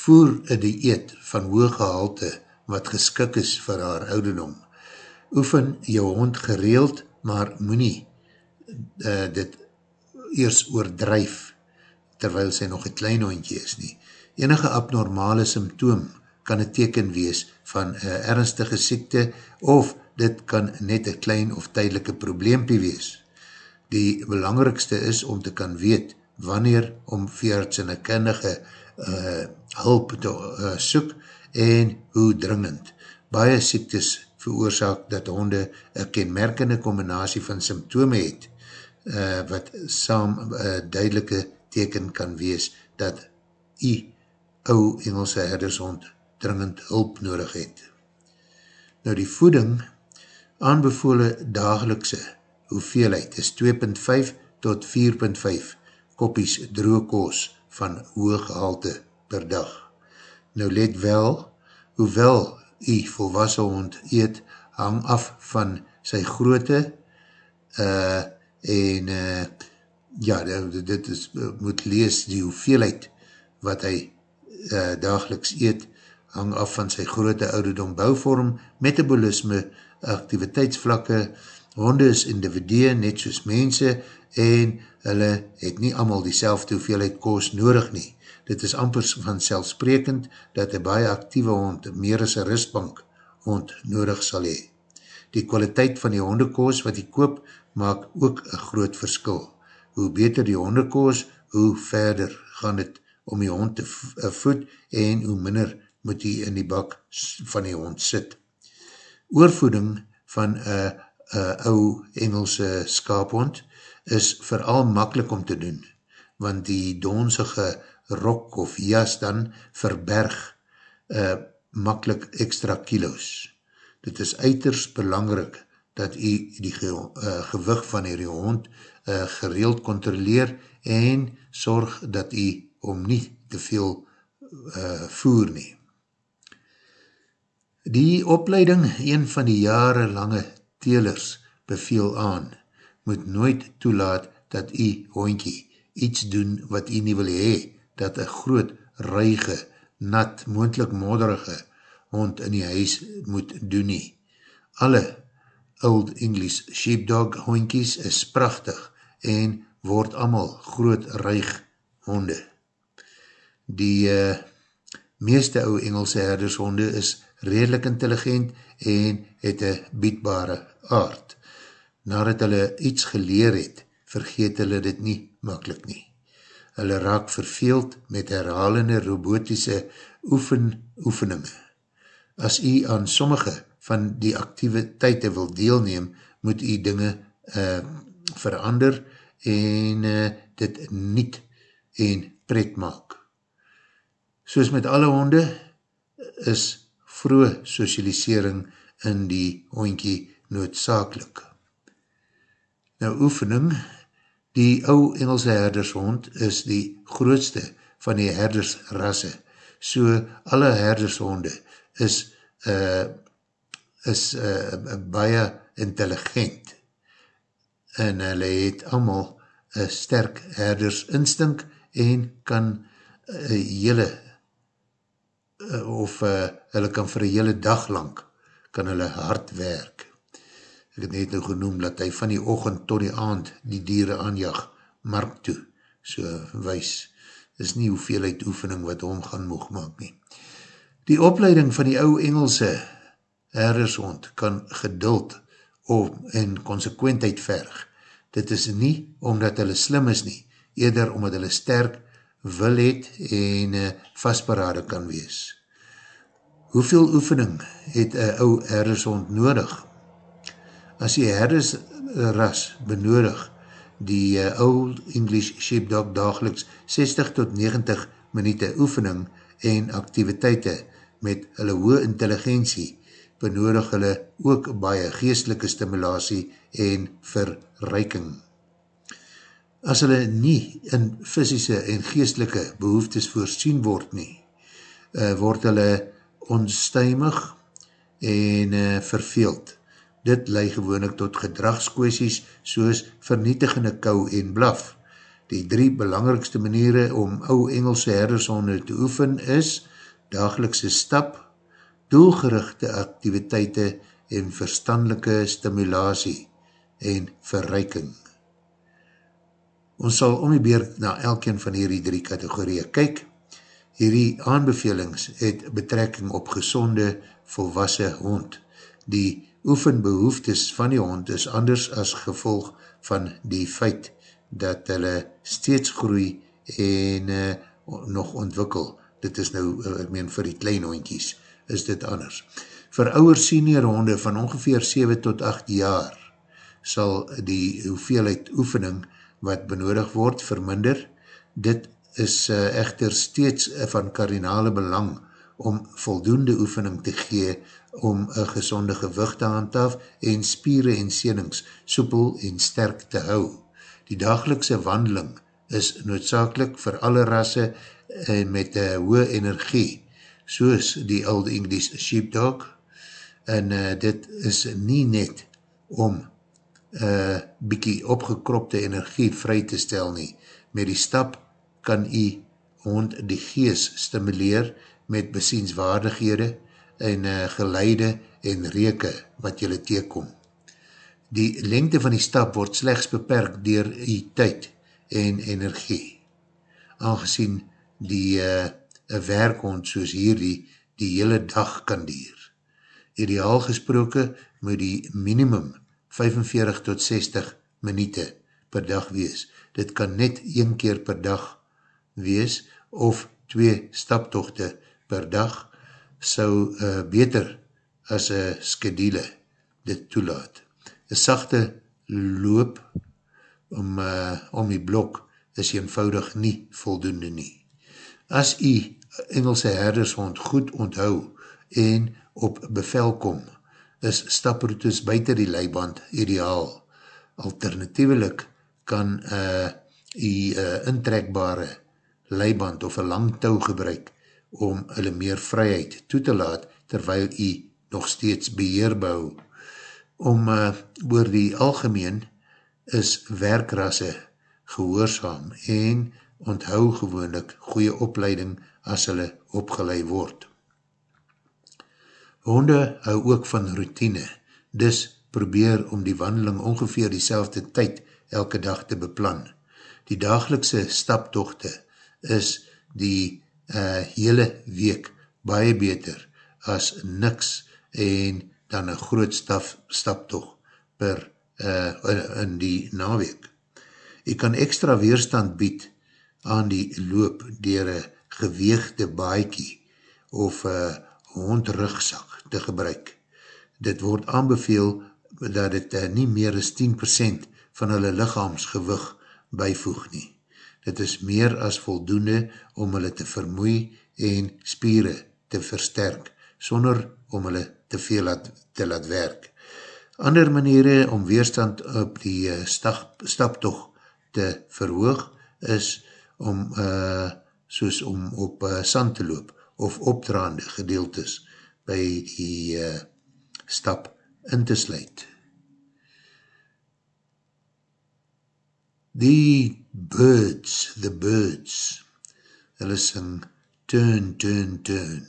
Voer een dieet van hoog gehalte wat geskik is vir haar ouderdom. Oefen jou hond gereeld, maar moet nie uh, dit eers oordrijf, terwyl sy nog een klein hondje is nie. Enige abnormale symptoom kan een teken wees van een ernstige siekte of dit kan net een klein of tydelike probleempie wees. Die belangrikste is om te kan weet wanneer om veerts en een kennige uh, hulp te uh, soek en hoe dringend. Baie siektes veroorzaak dat honde een kenmerkende combinatie van symptome het uh, wat saam uh, duidelike teken kan wees dat die ou Engelse herdershond dringend hulp nodig het. Nou die voeding, aanbevole dagelikse hoeveelheid is 2.5 tot 4.5 koppies droogkoos van hoog gehalte per dag. Nou let wel, hoewel die volwassen hond eet, hang af van sy grootte uh, en uh, ja, dit is, moet lees die hoeveelheid wat hy uh, dageliks eet, hang af van sy grote ouderdom bouwvorm, metabolisme, activiteitsvlakke, honde is individue, net soos mense, en hulle het nie allemaal die selfde hoeveelheid koos nodig nie. Dit is amper van selfsprekend dat een baie actieve hond meer as een rustbank hond nodig sal hee. Die kwaliteit van die hondekoos wat die koop maak ook een groot verskil. Hoe beter die hondekoos, hoe verder gaan het om die hond te eh, voed en hoe minder moet die in die bak van die hond sit. Oorvoeding van een ou Engelse skaaphond is vooral makkelijk om te doen, want die donzige rok of jas dan verberg uh, makkelijk extra kilo's. Dit is uiters belangrik dat u die ge, uh, gewig van die hond uh, gereeld controleer en sorg dat u om nie te veel uh, voer nie. Die opleiding, een van die jarenlange telers, beveel aan, moet nooit toelaat dat u hondkie iets doen wat u nie wil hee, dat een groot, ruige, nat, moendlik modderige hond in die huis moet doen nie. Alle Old English Sheepdog hondkies is prachtig en word amal groot, ruig honde. Die uh, meeste ou Engelse herdershonde is redelijk intelligent en het een biedbare aard. Nadat hulle iets geleer het, vergeet hulle dit nie makkelijk nie hulle raak verveeld met herhalende robotische oefen, oefeninge. As u aan sommige van die activiteite wil deelneem, moet u dinge uh, verander en uh, dit niet en pret maak. Soos met alle honde is vroeg socialisering in die hondkie noodzakelik. Nou oefening Die ou Engelse herdershond is die grootste van die herdersrasse. So alle herdershonde is, uh, is uh, baie intelligent. En hulle het allemaal een sterk herdersinstink en kan uh, hele uh, of uh, hulle kan vir een hele dag lang kan hulle hard werk. Ek het net nou genoem, dat hy van die ochend tot die aand die dieren aanjag, mark toe, so wees, is nie hoeveelheid oefening wat hom gaan moeg maak nie. Die opleiding van die ou Engelse herdershond kan geduld of en consequentheid verg. Dit is nie omdat hulle slim is nie, eerder omdat hulle sterk wil het en uh, vastberade kan wees. Hoeveel oefening het een ou herdershond nodig as die herdersras benodig die uh, Old English Sheepdog dageliks 60 tot 90 minuute oefening en activiteite met hulle hoë intelligentie benodig hulle ook baie geestelike stimulatie en verreiking. As hulle nie in fysische en geestelike behoeftes voorsien word nie, uh, word hulle onstuimig en uh, verveeld. Dit lei gewoonlik tot gedragskwesties soos vernietigende kou en blaf. Die drie belangrikste maniere om ou Engelse herdershonde te oefen is dagelikse stap, doelgerichte activiteite en verstandelike stimulatie en verreiking. Ons sal om die beurt na elkeen van hierdie drie kategorieën kyk. Hierdie aanbevelings het betrekking op gezonde volwassen hond, die oefenbehoeftes van die hond is anders as gevolg van die feit dat hulle steeds groei en uh, nog ontwikkel. Dit is nou, uh, ek meen vir die klein hondkies, is dit anders. Vir ouwer senior honde van ongeveer 7 tot 8 jaar sal die hoeveelheid oefening wat benodig word verminder. Dit is uh, echter steeds uh, van kardinale belang om voldoende oefening te gee om een gezonde gewicht te handhaf en spieren en senings soepel en sterk te hou. Die dagelikse wandeling is noodzakelik vir alle rasse en met een hoë energie, soos die Old English Sheepdog, en uh, dit is nie net om uh, bykie opgekropte energie vry te stel nie. Met die stap kan jy hond die gees stimuleer met besienswaardighede en uh, geleide en reke wat jylle teekom. Die lengte van die stap word slechts beperk dier die tyd en energie. Aangezien die uh, werkhond soos hierdie die hele dag kan dier. Ideaal gesproke moet die minimum 45 tot 60 minuute per dag wees. Dit kan net een keer per dag wees of twee staptochte per dag sou uh, beter as een skedule dit toelaat. Een sachte loop om, uh, om die blok is eenvoudig nie voldoende nie. As jy Engelse herdershond goed onthou en op bevel kom, is staproutes buiten die leiband ideaal. Alternatiewelik kan uh, jy uh, intrekbare leiband of een lang touw gebruik om hulle meer vryheid toe te laat, terwyl jy nog steeds beheer bou. Om uh, oor die algemeen is werkrasse gehoorzaam en onthou gewoonlik goeie opleiding as hulle opgeleid word. Honde hou ook van routine, dus probeer om die wandeling ongeveer die tyd elke dag te beplan. Die dagelikse staptochte is die uh, hele week baie beter as niks en dan een groot staf, staptog per uh, in die naweek. Jy kan extra weerstand bied aan die loop dier een geweegde baiekie of hondrugzak te gebruik. Dit word aanbeveel dat het uh, nie meer as 10% van hulle lichaamsgewig bijvoeg nie. Dit is meer as voldoende om hulle te vermoei en spieren te versterk, sonder om hulle te veel laat, te laat werk. Ander maniere om weerstand op die uh, stap, staptog te verhoog is om uh, soos om op uh, sand te loop of opdraande gedeeltes by die uh, stap in te sluit. The birds, the birds. Hulle sing turn, turn, turn.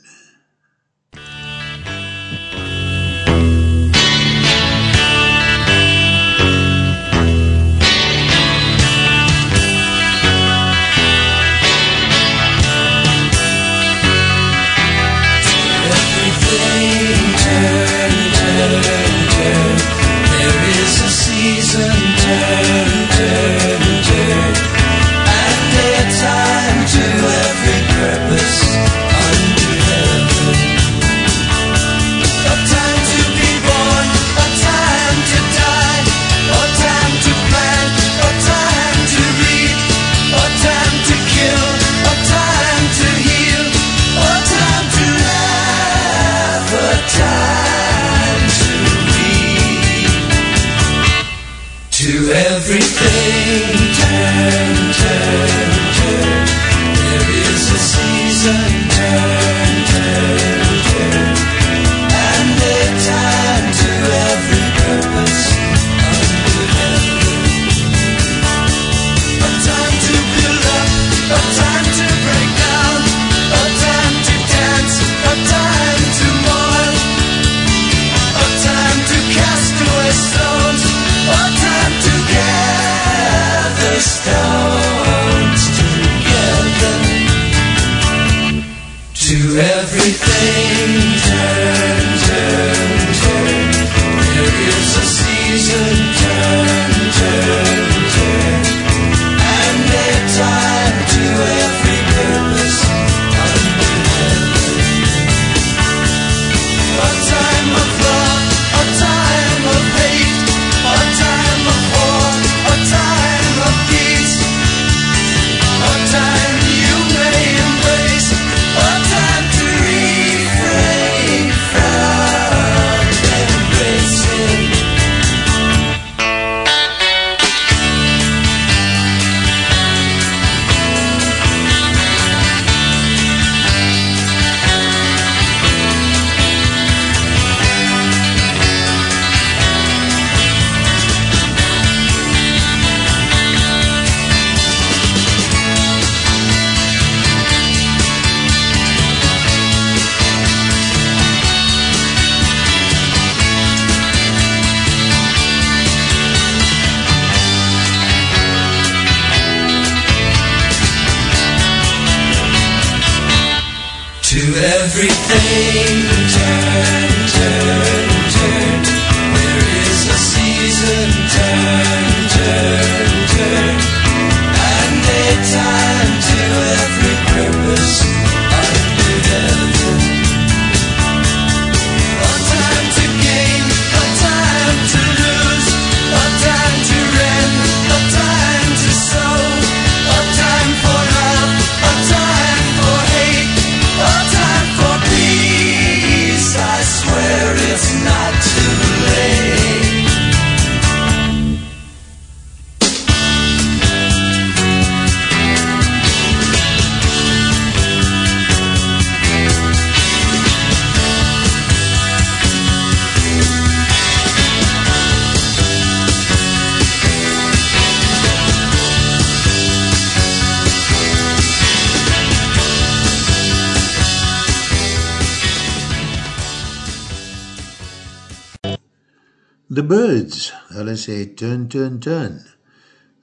The Birds, hulle sê turn, turn, turn.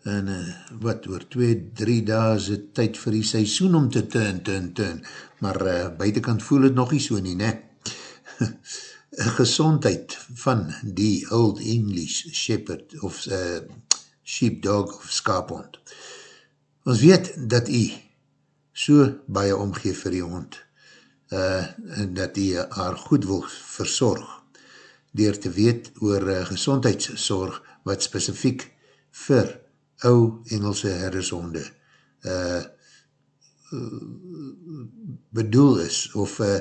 En uh, wat, oor twee, drie dae is het tyd vir die seisoen om te turn, turn, turn. Maar uh, buitenkant voel het nog nie so nie, ne? Gezondheid van die Old English Shepherd of uh, Sheepdog of Skaaphond. Ons weet dat hy so baie omgeef vir die hond, uh, en dat hy haar goed wil verzorg dier te weet oor uh, gezondheidszorg wat specifiek vir ou Engelse herdershonde uh, bedoel is of uh,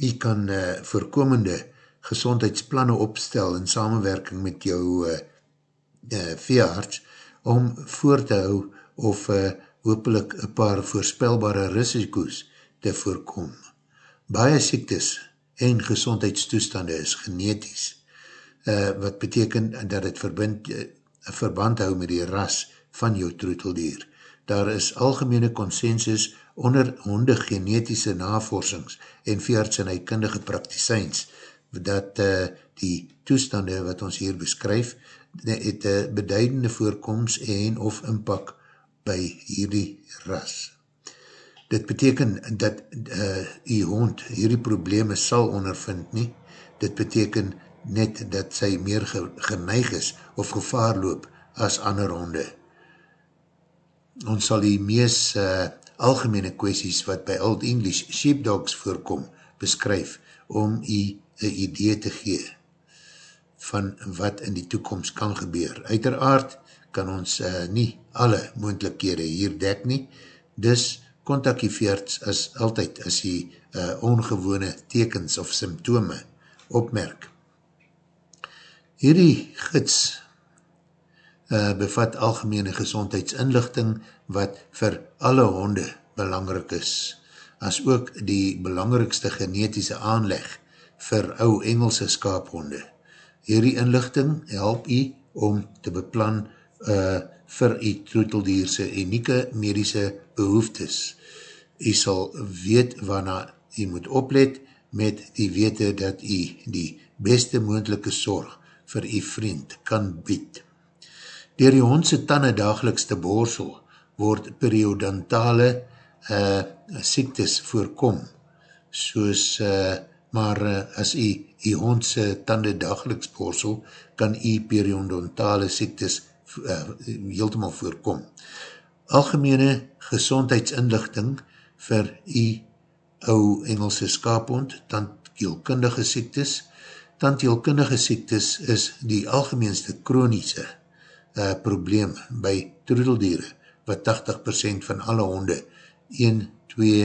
jy kan uh, voorkomende gezondheidsplanne opstel in samenwerking met jou uh, uh, veearts om voor te hou of uh, hopelijk een paar voorspelbare risiko's te voorkom. Baie siektes en gezondheidstoestande is geneties, uh, wat beteken dat het verbind, uh, verband hou met die ras van jou troeteldier. Daar is algemene consensus onder honde genetische navorsings en veeartsenijkundige praktiseins, dat uh, die toestande wat ons hier beskryf, het uh, beduidende voorkomst en of inpak by hierdie ras. Dit beteken dat uh, die hond hierdie probleme sal ondervind nie. Dit beteken net dat sy meer ge geneig is of gevaar loop as ander honde. Ons sal die mees uh, algemene kwesties wat by Old English sheepdogs voorkom beskryf om die een idee te gee van wat in die toekomst kan gebeur. Uiteraard kan ons uh, nie alle moendlikhede hier dek nie, dus kontak die veerts as altyd as die uh, ongewone tekens of symptome opmerk. Hierdie gids uh, bevat algemene gezondheidsinlichting wat vir alle honde belangrik is, as ook die belangrikste genetische aanleg vir ou Engelse skaaphonde. Hierdie inlichting help jy om te beplan uh, vir jy troeteldierse unieke medische behoeftes. Jy sal weet waarna jy moet oplet met die wete dat jy die beste moendelike sorg vir jy vriend kan bied. Door die hondse tanden dageliks te borsel word periodontale uh, siektes voorkom, soos uh, maar uh, as jy die hondse tanden dageliks borsel, kan jy periodontale siektes uh, heeltemaal voorkom. Algemene gezondheidsinlichting vir die ou Engelse skaaphond, tandkeelkundige siektes. Tandkeelkundige siektes is die algemeenste kroniese uh, probleem by troedeldiere, wat 80% van alle honde 1, 2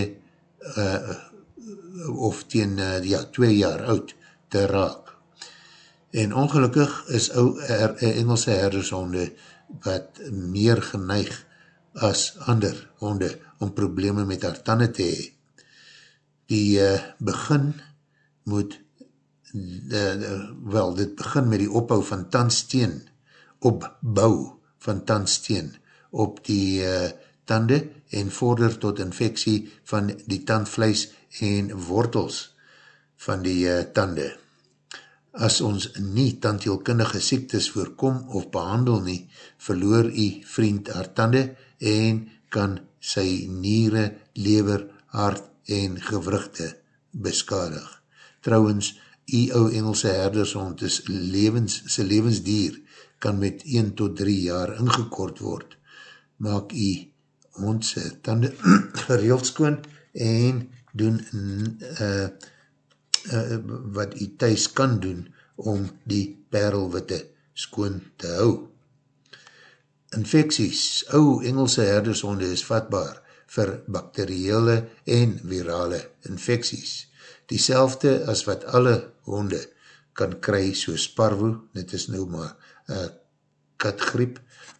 uh, of teen uh, ja, 2 jaar oud te raak. En ongelukkig is ou er, Engelse herdershonde wat meer geneig as ander honde om probleme met haar tanden te hee. Die uh, begin moet uh, wel, dit begin met die opbouw van tandsteen, opbouw van tandsteen op die uh, tande en vorder tot infectie van die tandvlees en wortels van die uh, tande. As ons nie tandheelkundige siektes voorkom of behandel nie, verloor die vriend haar tande en kan sy niere, lever, hart en gewrugte beskadig. Trouwens, ou Engelse herdershond is levens, sy levensdier kan met 1 tot 3 jaar ingekort word. Maak die hondse tanden gereeld skoon en doen uh, uh, wat die thuis kan doen om die perelwitte skoon te hou. Infecties, ou Engelse herdershonde is vatbaar vir bakteriële en virale infecties. Diezelfde as wat alle honde kan kry soos parvo, dit is nou maar uh, katgriep,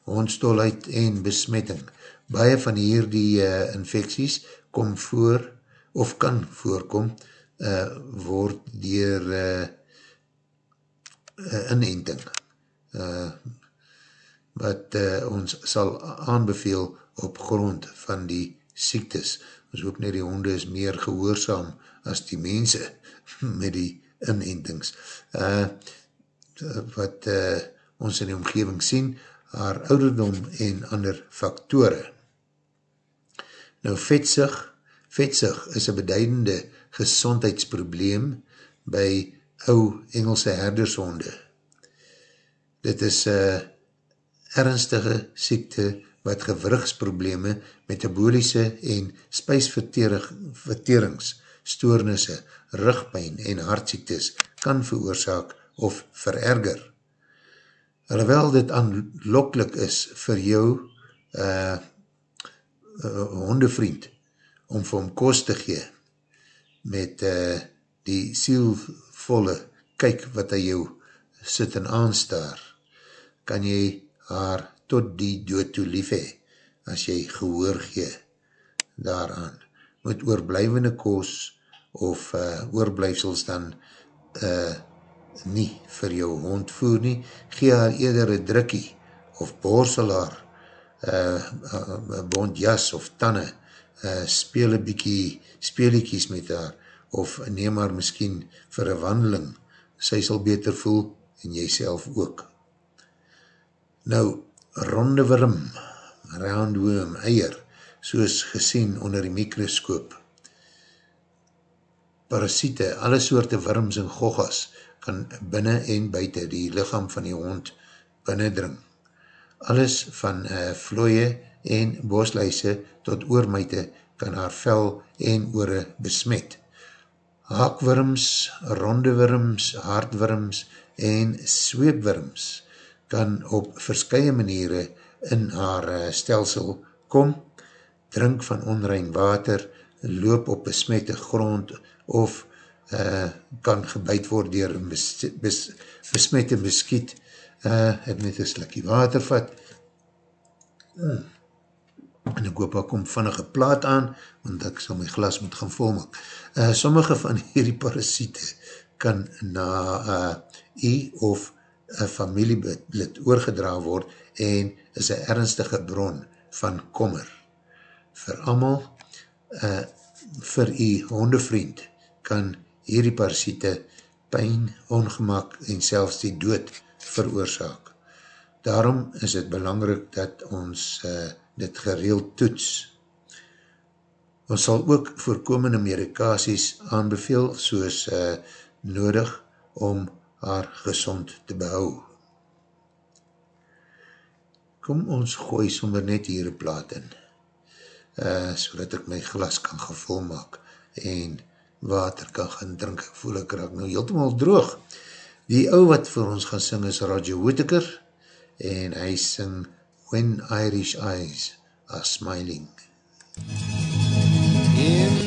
hondstolheid en besmetting. Baie van hier die uh, infecties kom voor of kan voorkom uh, word dier uh, uh, inenting. Uh, wat uh, ons sal aanbeveel op grond van die siektes. Ons hoop net die honde is meer gehoorzaam as die mense met die inentings. Uh, wat uh, ons in die omgeving sien, haar ouderdom en ander faktore. Nou vetsig, vetsig is een beduidende gezondheidsprobleem by ou Engelse herdershonde. Dit is een uh, ernstige siekte wat gewrugsprobleme, metabolische en spijsverterings, stoornisse, rugpijn en hartsiektes kan veroorzaak of vererger. Alhoewel dit aanlokkelijk is vir jou uh, uh, hondevriend om vir hom kost te gee met uh, die sielvolle kyk wat hy jou sit en aanstaar, kan jy haar tot die dood toe lief hee, as jy gehoor gee daaraan. Moet oorblijvende koos of uh, oorblijfsels dan uh, nie vir jou hond voer nie, gee haar eerder een drukkie of borselaar, uh, uh, bondjas of tanne, uh, speel een bykie speeliekies met haar, of neem haar miskien vir een wandeling, sy sal beter voel en jy self ook. Nou, ronde worm, roundworm, eier, soos gesien onder die mikroskoop. Parasiete, alle soorte worms en gogas, kan binnen en buiten die lichaam van die hond binnendring. Alles van uh, vlooie en bosluise tot oormuite kan haar vel en oore besmet. Haakworms, ronde worms, haardworms en sweepworms kan op verskye maniere in haar eh, stelsel kom, drink van onrein water, loop op besmette grond of uh, kan gebuid word dier bes, bes, besmette beskiet, uh, het net een slikkie water vat, hmm. en ek hoop ek kom vannig een plaat aan, want ek sal my glas moet gaan volmaak. Uh, sommige van hierdie parasiete kan na uh, i of familielid oorgedra word en is een ernstige bron van kommer. Voor amal, uh, vir die hondevriend, kan hierdie parasiete pijn, ongemak en selfs die dood veroorzaak. Daarom is het belangrijk dat ons uh, dit gereeld toets. Ons sal ook voorkomende medikaties aanbeveel soos uh, nodig om haar gezond te behou. Kom ons gooi sommer net hier een plaat in, uh, so dat ek my glas kan gevul maak en water kan gaan drink, ek voel ek raak nou heeltemaal droog. Die ou wat vir ons gaan sing is Roger Whittaker en hy sing When Irish Eyes Are Smiling.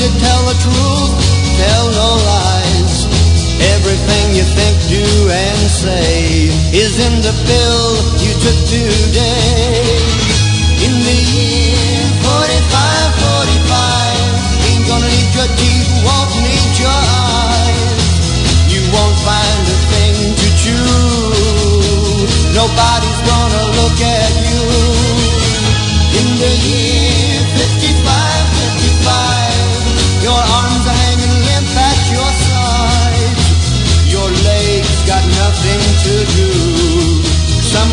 to tell the truth, tell no lies. Everything you think, do, and say is in the pill you took today. In the year 45, 45, ain't gonna need your teeth, won't need your eyes. You won't find a thing to choose. Nobody's gonna look at you. In the year 55.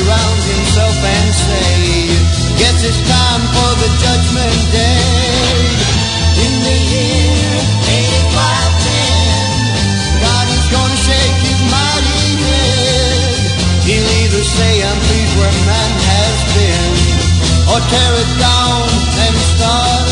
around himself and say, Guess it's time for the judgment day. In the year 8510, God is gonna shake his mighty head. He'll either say, I'm pleased where man has been, or tear it down and start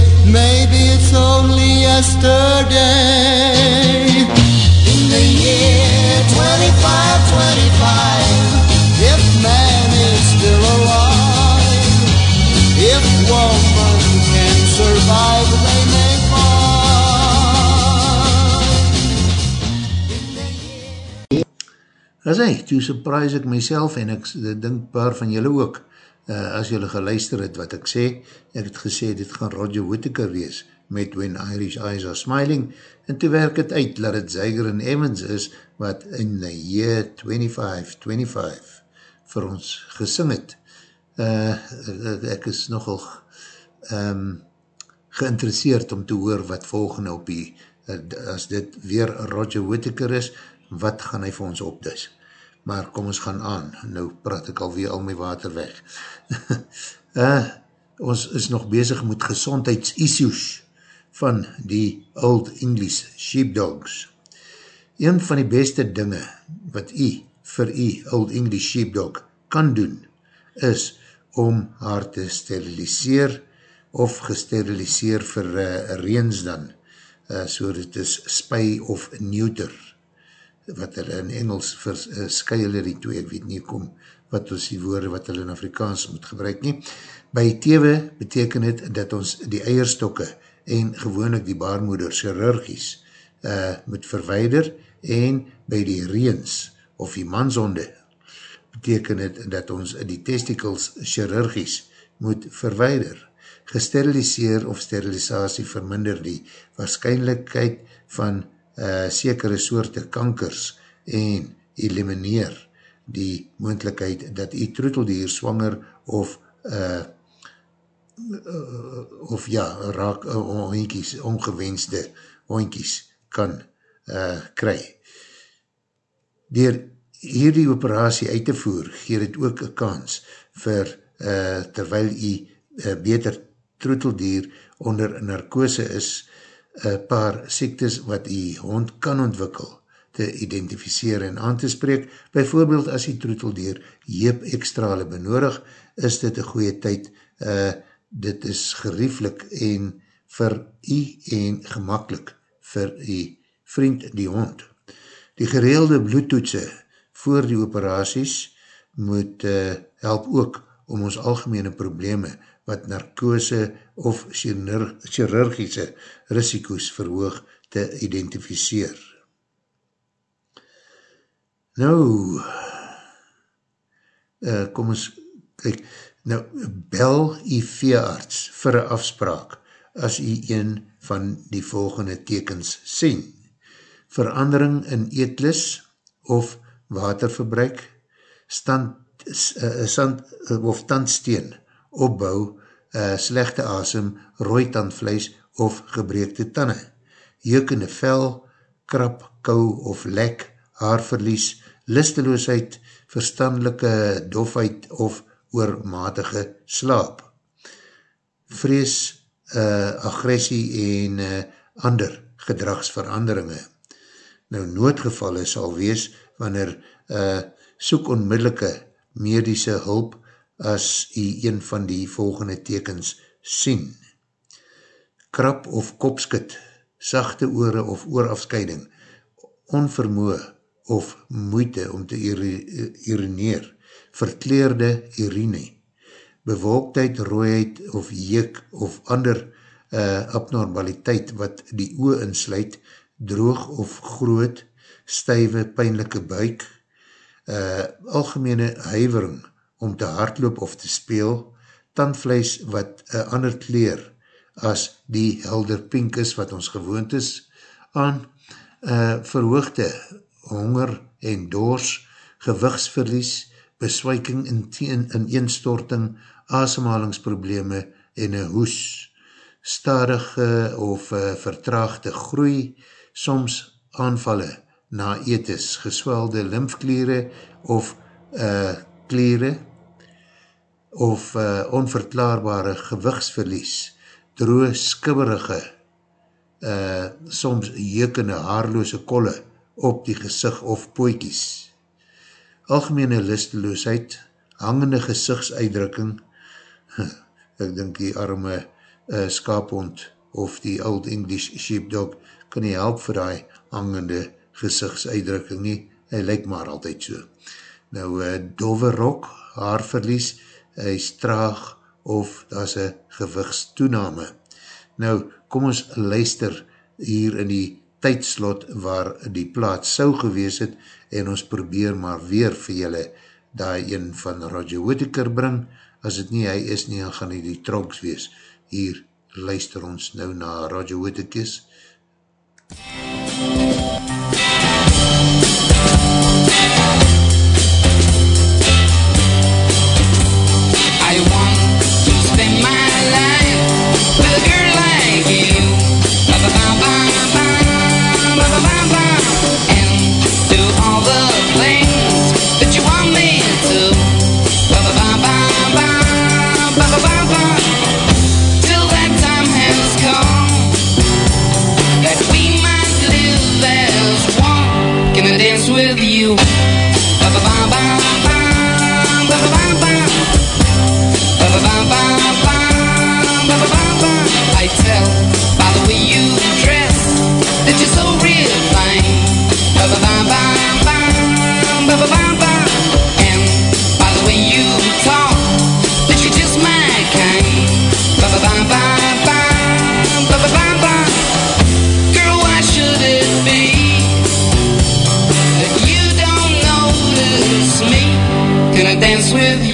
yesterday. In the year 2525, if man is still alive, if woman can survive, they may find. As hy, toe surprise ek myself en ek dink paar van julle ook, uh, as julle geluister het wat ek sê, ek het gesê dit gaan Roger Whittaker wees met When Irish Eyes Are Smiling en toe werk het uit dat het Zeiger en Evans is wat in the year 2525 vir ons gesing het. Uh, ek, is nogal um, geïnteresseerd om te hoor wat volgende op die, uh, as dit weer Roger Whittaker is, wat gaan hy vir ons opdus? Maar kom ons gaan aan, nou praat ek alweer al my water weg. uh, ons is nog bezig met gezondheidsissues van die Old English Sheepdogs. Een van die beste dinge wat u vir u Old English Sheepdog kan doen, is om haar te steriliseer of gesteriliseer vir uh, reens dan. Uh, so dit is spy of neuter wat hulle in Engels verskui hulle die twee, ek weet nie kom wat ons die woorde wat hulle in Afrikaans moet gebruik nie. By tewe beteken het dat ons die eierstokke en gewoonlik die baarmoeder chirurgies uh, moet verweider en by die reens of die mansonde beteken het dat ons die testicles chirurgies moet verweider. Gesteriliseer of sterilisatie verminder die waarschijnlijkheid van uh, sekere soorte kankers en elimineer die moendlikheid dat die troeteldier swanger of uh, of ja, raak uh, hondjies, ongewenste hondjies kan uh, kry. Door hierdie operatie uit te voer, geer het ook een kans vir, uh, terwyl jy uh, beter troeteldier onder narkose is, een paar siektes wat die hond kan ontwikkel te identificeer en aan te spreek. Bijvoorbeeld as die troeteldier jeep ekstrale benodig, is dit een goeie tyd, uh, dit is gerieflik en vir u en gemakkelijk vir die vriend die hond. Die gereelde bloedtoetse voor die operaties moet uh, help ook om ons algemene probleme wat narkose of chirurgische risiko's verhoog te identificeer. Nou, uh, kom ons kyk, nou, bel die veearts vir een afspraak as jy een van die volgende tekens sien. Verandering in eetlus of waterverbruik, stand, uh, sand, uh, of tandsteen, opbou, uh, slechte asem, rooi tandvlees of gebreekte tanne, jeukende vel, krap, kou of lek, haarverlies, listeloosheid, verstandelike dofheid of oormatige slaap. Vrees, uh, agressie en uh, ander gedragsveranderinge. Nou, noodgevalle sal wees wanneer uh, soek onmiddellike medische hulp as jy een van die volgende tekens sien. Krap of kopskit, sachte oore of oorafscheiding, onvermoe of moeite om te urineer, verkleerde urine, bewolktheid, rooiheid of jeek of ander uh, abnormaliteit wat die oe insluit, droog of groot, stuive, pijnlijke buik, uh, algemene huivering om te hardloop of te speel, tandvlees wat uh, ander kleer as die helder pink is wat ons gewoond is aan, uh, verhoogde honger en doors, gewigsverlies, beswijking in, in, in eenstorting, asemhalingsprobleme en een hoes, stadige of uh, vertraagde groei, soms aanvalle na etes, geswelde lymfkliere of uh, kliere, of uh, onverklaarbare gewigsverlies, droe skibberige, uh, soms jekende haarloose kolle op die gezicht of poekies. Algemene listeloosheid, hangende gezichtsuitdrukking, ek dink die arme uh, skaaphond of die old English sheepdog kan nie help vir die hangende gezichtsuitdrukking nie, hy lyk maar altyd so. Nou, uh, dove rok, haarverlies, hy is traag of daar is een gewigstoename. Nou, kom ons luister hier in die tydslot waar die plaats sou gewees het en ons probeer maar weer vir julle daar een van Roger Whittaker bring. As het nie hy is nie, dan gaan hy die tronks wees. Hier luister ons nou na Roger Whittaker's. I want to spend my life with a girl like you. Ba-ba-ba-ba-ba, you? I tell by the way you dress that you're so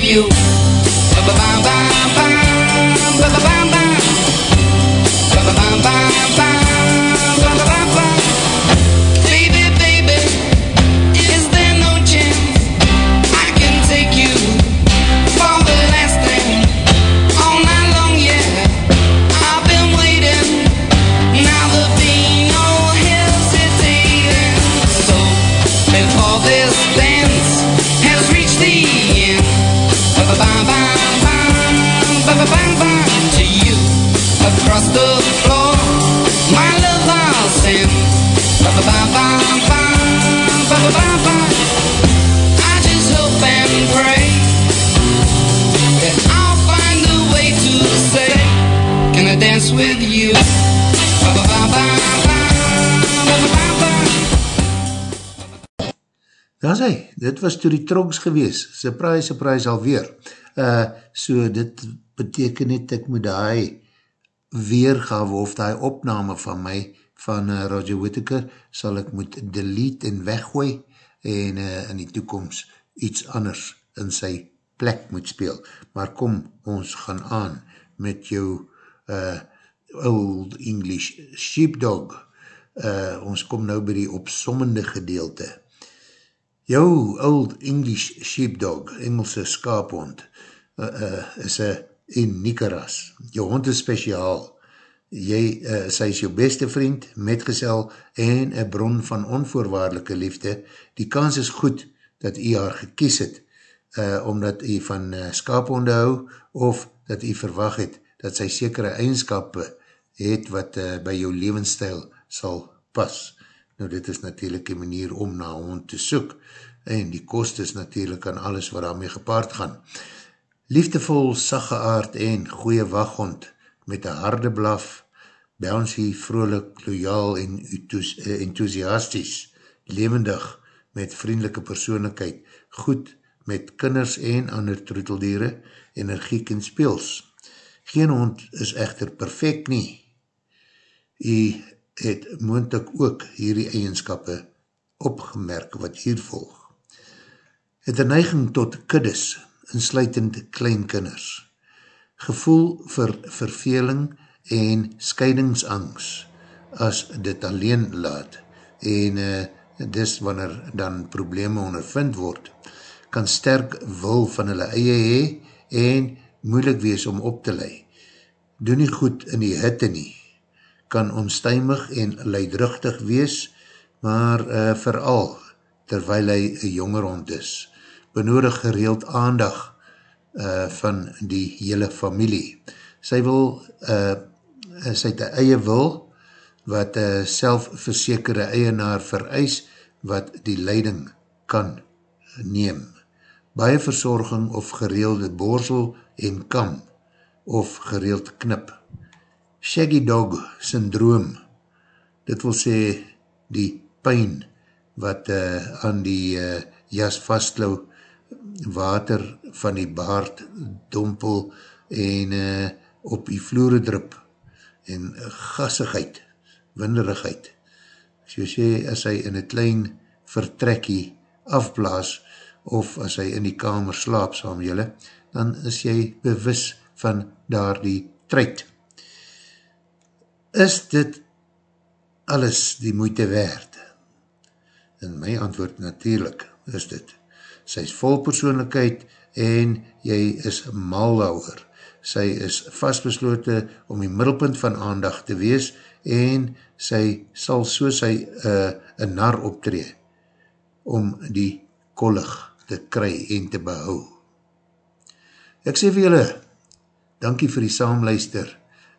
you? Dance with you? Ba-ba-ba-ba-ba, ba-ba-ba-ba. Daar is hy, dit was toe die tronks gewees, surprise, surprise alweer. Uh, so dit beteken net, ek moet die weergave of die opname van my, van uh, Roger Whittaker, sal ek moet delete en weggooi, en uh, in die toekomst iets anders in sy plek moet speel. Maar kom, ons gaan aan met jou uh, Old English Sheepdog. Uh, ons kom nou by die opsommende gedeelte. Jou Old English Sheepdog, Engelse skaaphond, uh, uh, is een unieke ras. Jou hond is speciaal. Jy, uh, sy is jou beste vriend, metgezel en een bron van onvoorwaardelike liefde. Die kans is goed dat u haar gekies het, uh, omdat u van uh, skaaphonde hou, of dat u verwag het, dat sy sekere eigenskappe het, wat uh, by jou levensstijl sal pas. Nou dit is natuurlijk een manier om na hond te soek, en die kost is natuurlijk aan alles wat daarmee gepaard gaan. Liefdevol, sagge aard en goeie waghond, met een harde blaf, bouncy, vrolik, loyaal en enthousiasties, levendig, met vriendelike persoonlijkheid, goed met kinders en ander troeteldiere, energiek en speels. Geen hond is echter perfect nie. U het moontek ook hierdie eigenskappe opgemerk wat hier volg. Het een neiging tot kuddes, insluitend kleinkinders. Gevoel vir verveling en scheidingsangs as dit alleen laat en uh, dis wanneer dan probleme ondervind word, kan sterk wil van hulle eie hee en moeilik wees om op te lei. Doe nie goed in die hitte nie, kan onstuimig en leidruchtig wees, maar uh, vooral terwijl hy een jonger hond is, benodig gereeld aandag uh, van die hele familie. Sy wil, uh, sy het een eie wil, wat uh, selfversekerde eienaar vereis, wat die leiding kan neem. Baie verzorging of gereelde borsel en kam, of gereeld knip. Shaggy dog syndroom, dit wil sê die pijn wat uh, aan die uh, jas vastlou, water van die baard dompel en uh, op die vloere drup en gassigheid, winderigheid. Soos jy, as hy in een klein vertrekkie afblaas of as hy in die kamer slaap saam jylle, dan is jy bewus van daar die treit. Is dit alles die moeite werd? En my antwoord natuurlijk is dit. Sy is vol persoonlijkheid en jy is malhouwer. Sy is vastbeslote om die middelpunt van aandag te wees en sy sal so sy uh, een nar optree om die kollig te kry en te behou. Ek sê vir julle, dankie vir die saamluister.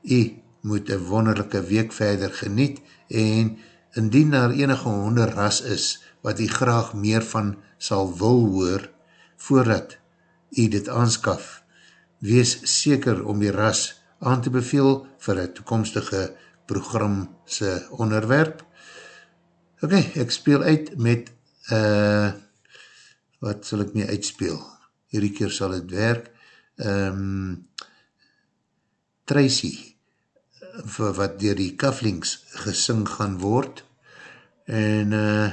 U moet een wonderlijke week verder geniet en indien daar enige honder ras is wat u graag meer van sal wil hoor voordat u dit aanskaf, wees seker om die ras aan te beveel vir een toekomstige programse onderwerp. Ok, ek speel uit met uh, wat sal ek mee uitspeel? Hierdie keer sal het werk. Um, Tracy, wat dier die cufflinks gesing gaan word. En uh,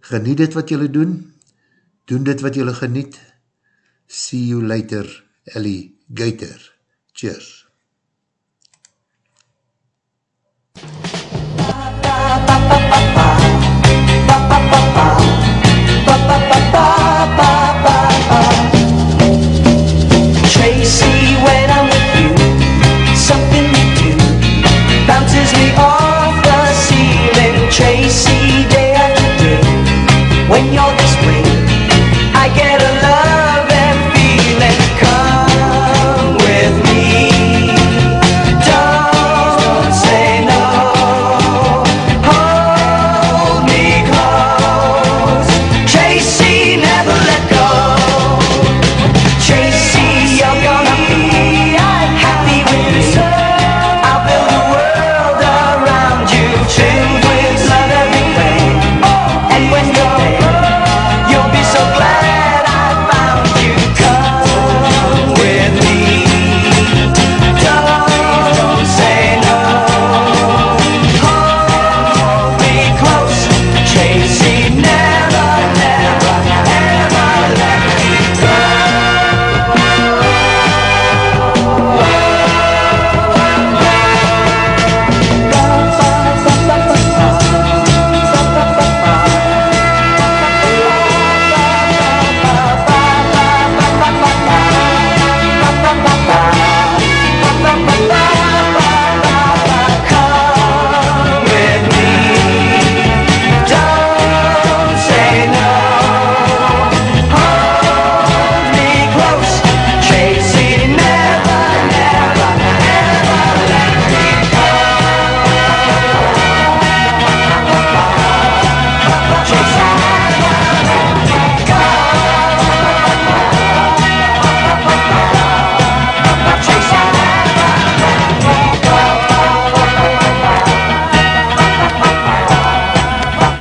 geniet dit wat julle doen, doen dit wat julle geniet, see you later alligator, cheers. Ba ba ba ba ba ba ba ba ba ba ba ba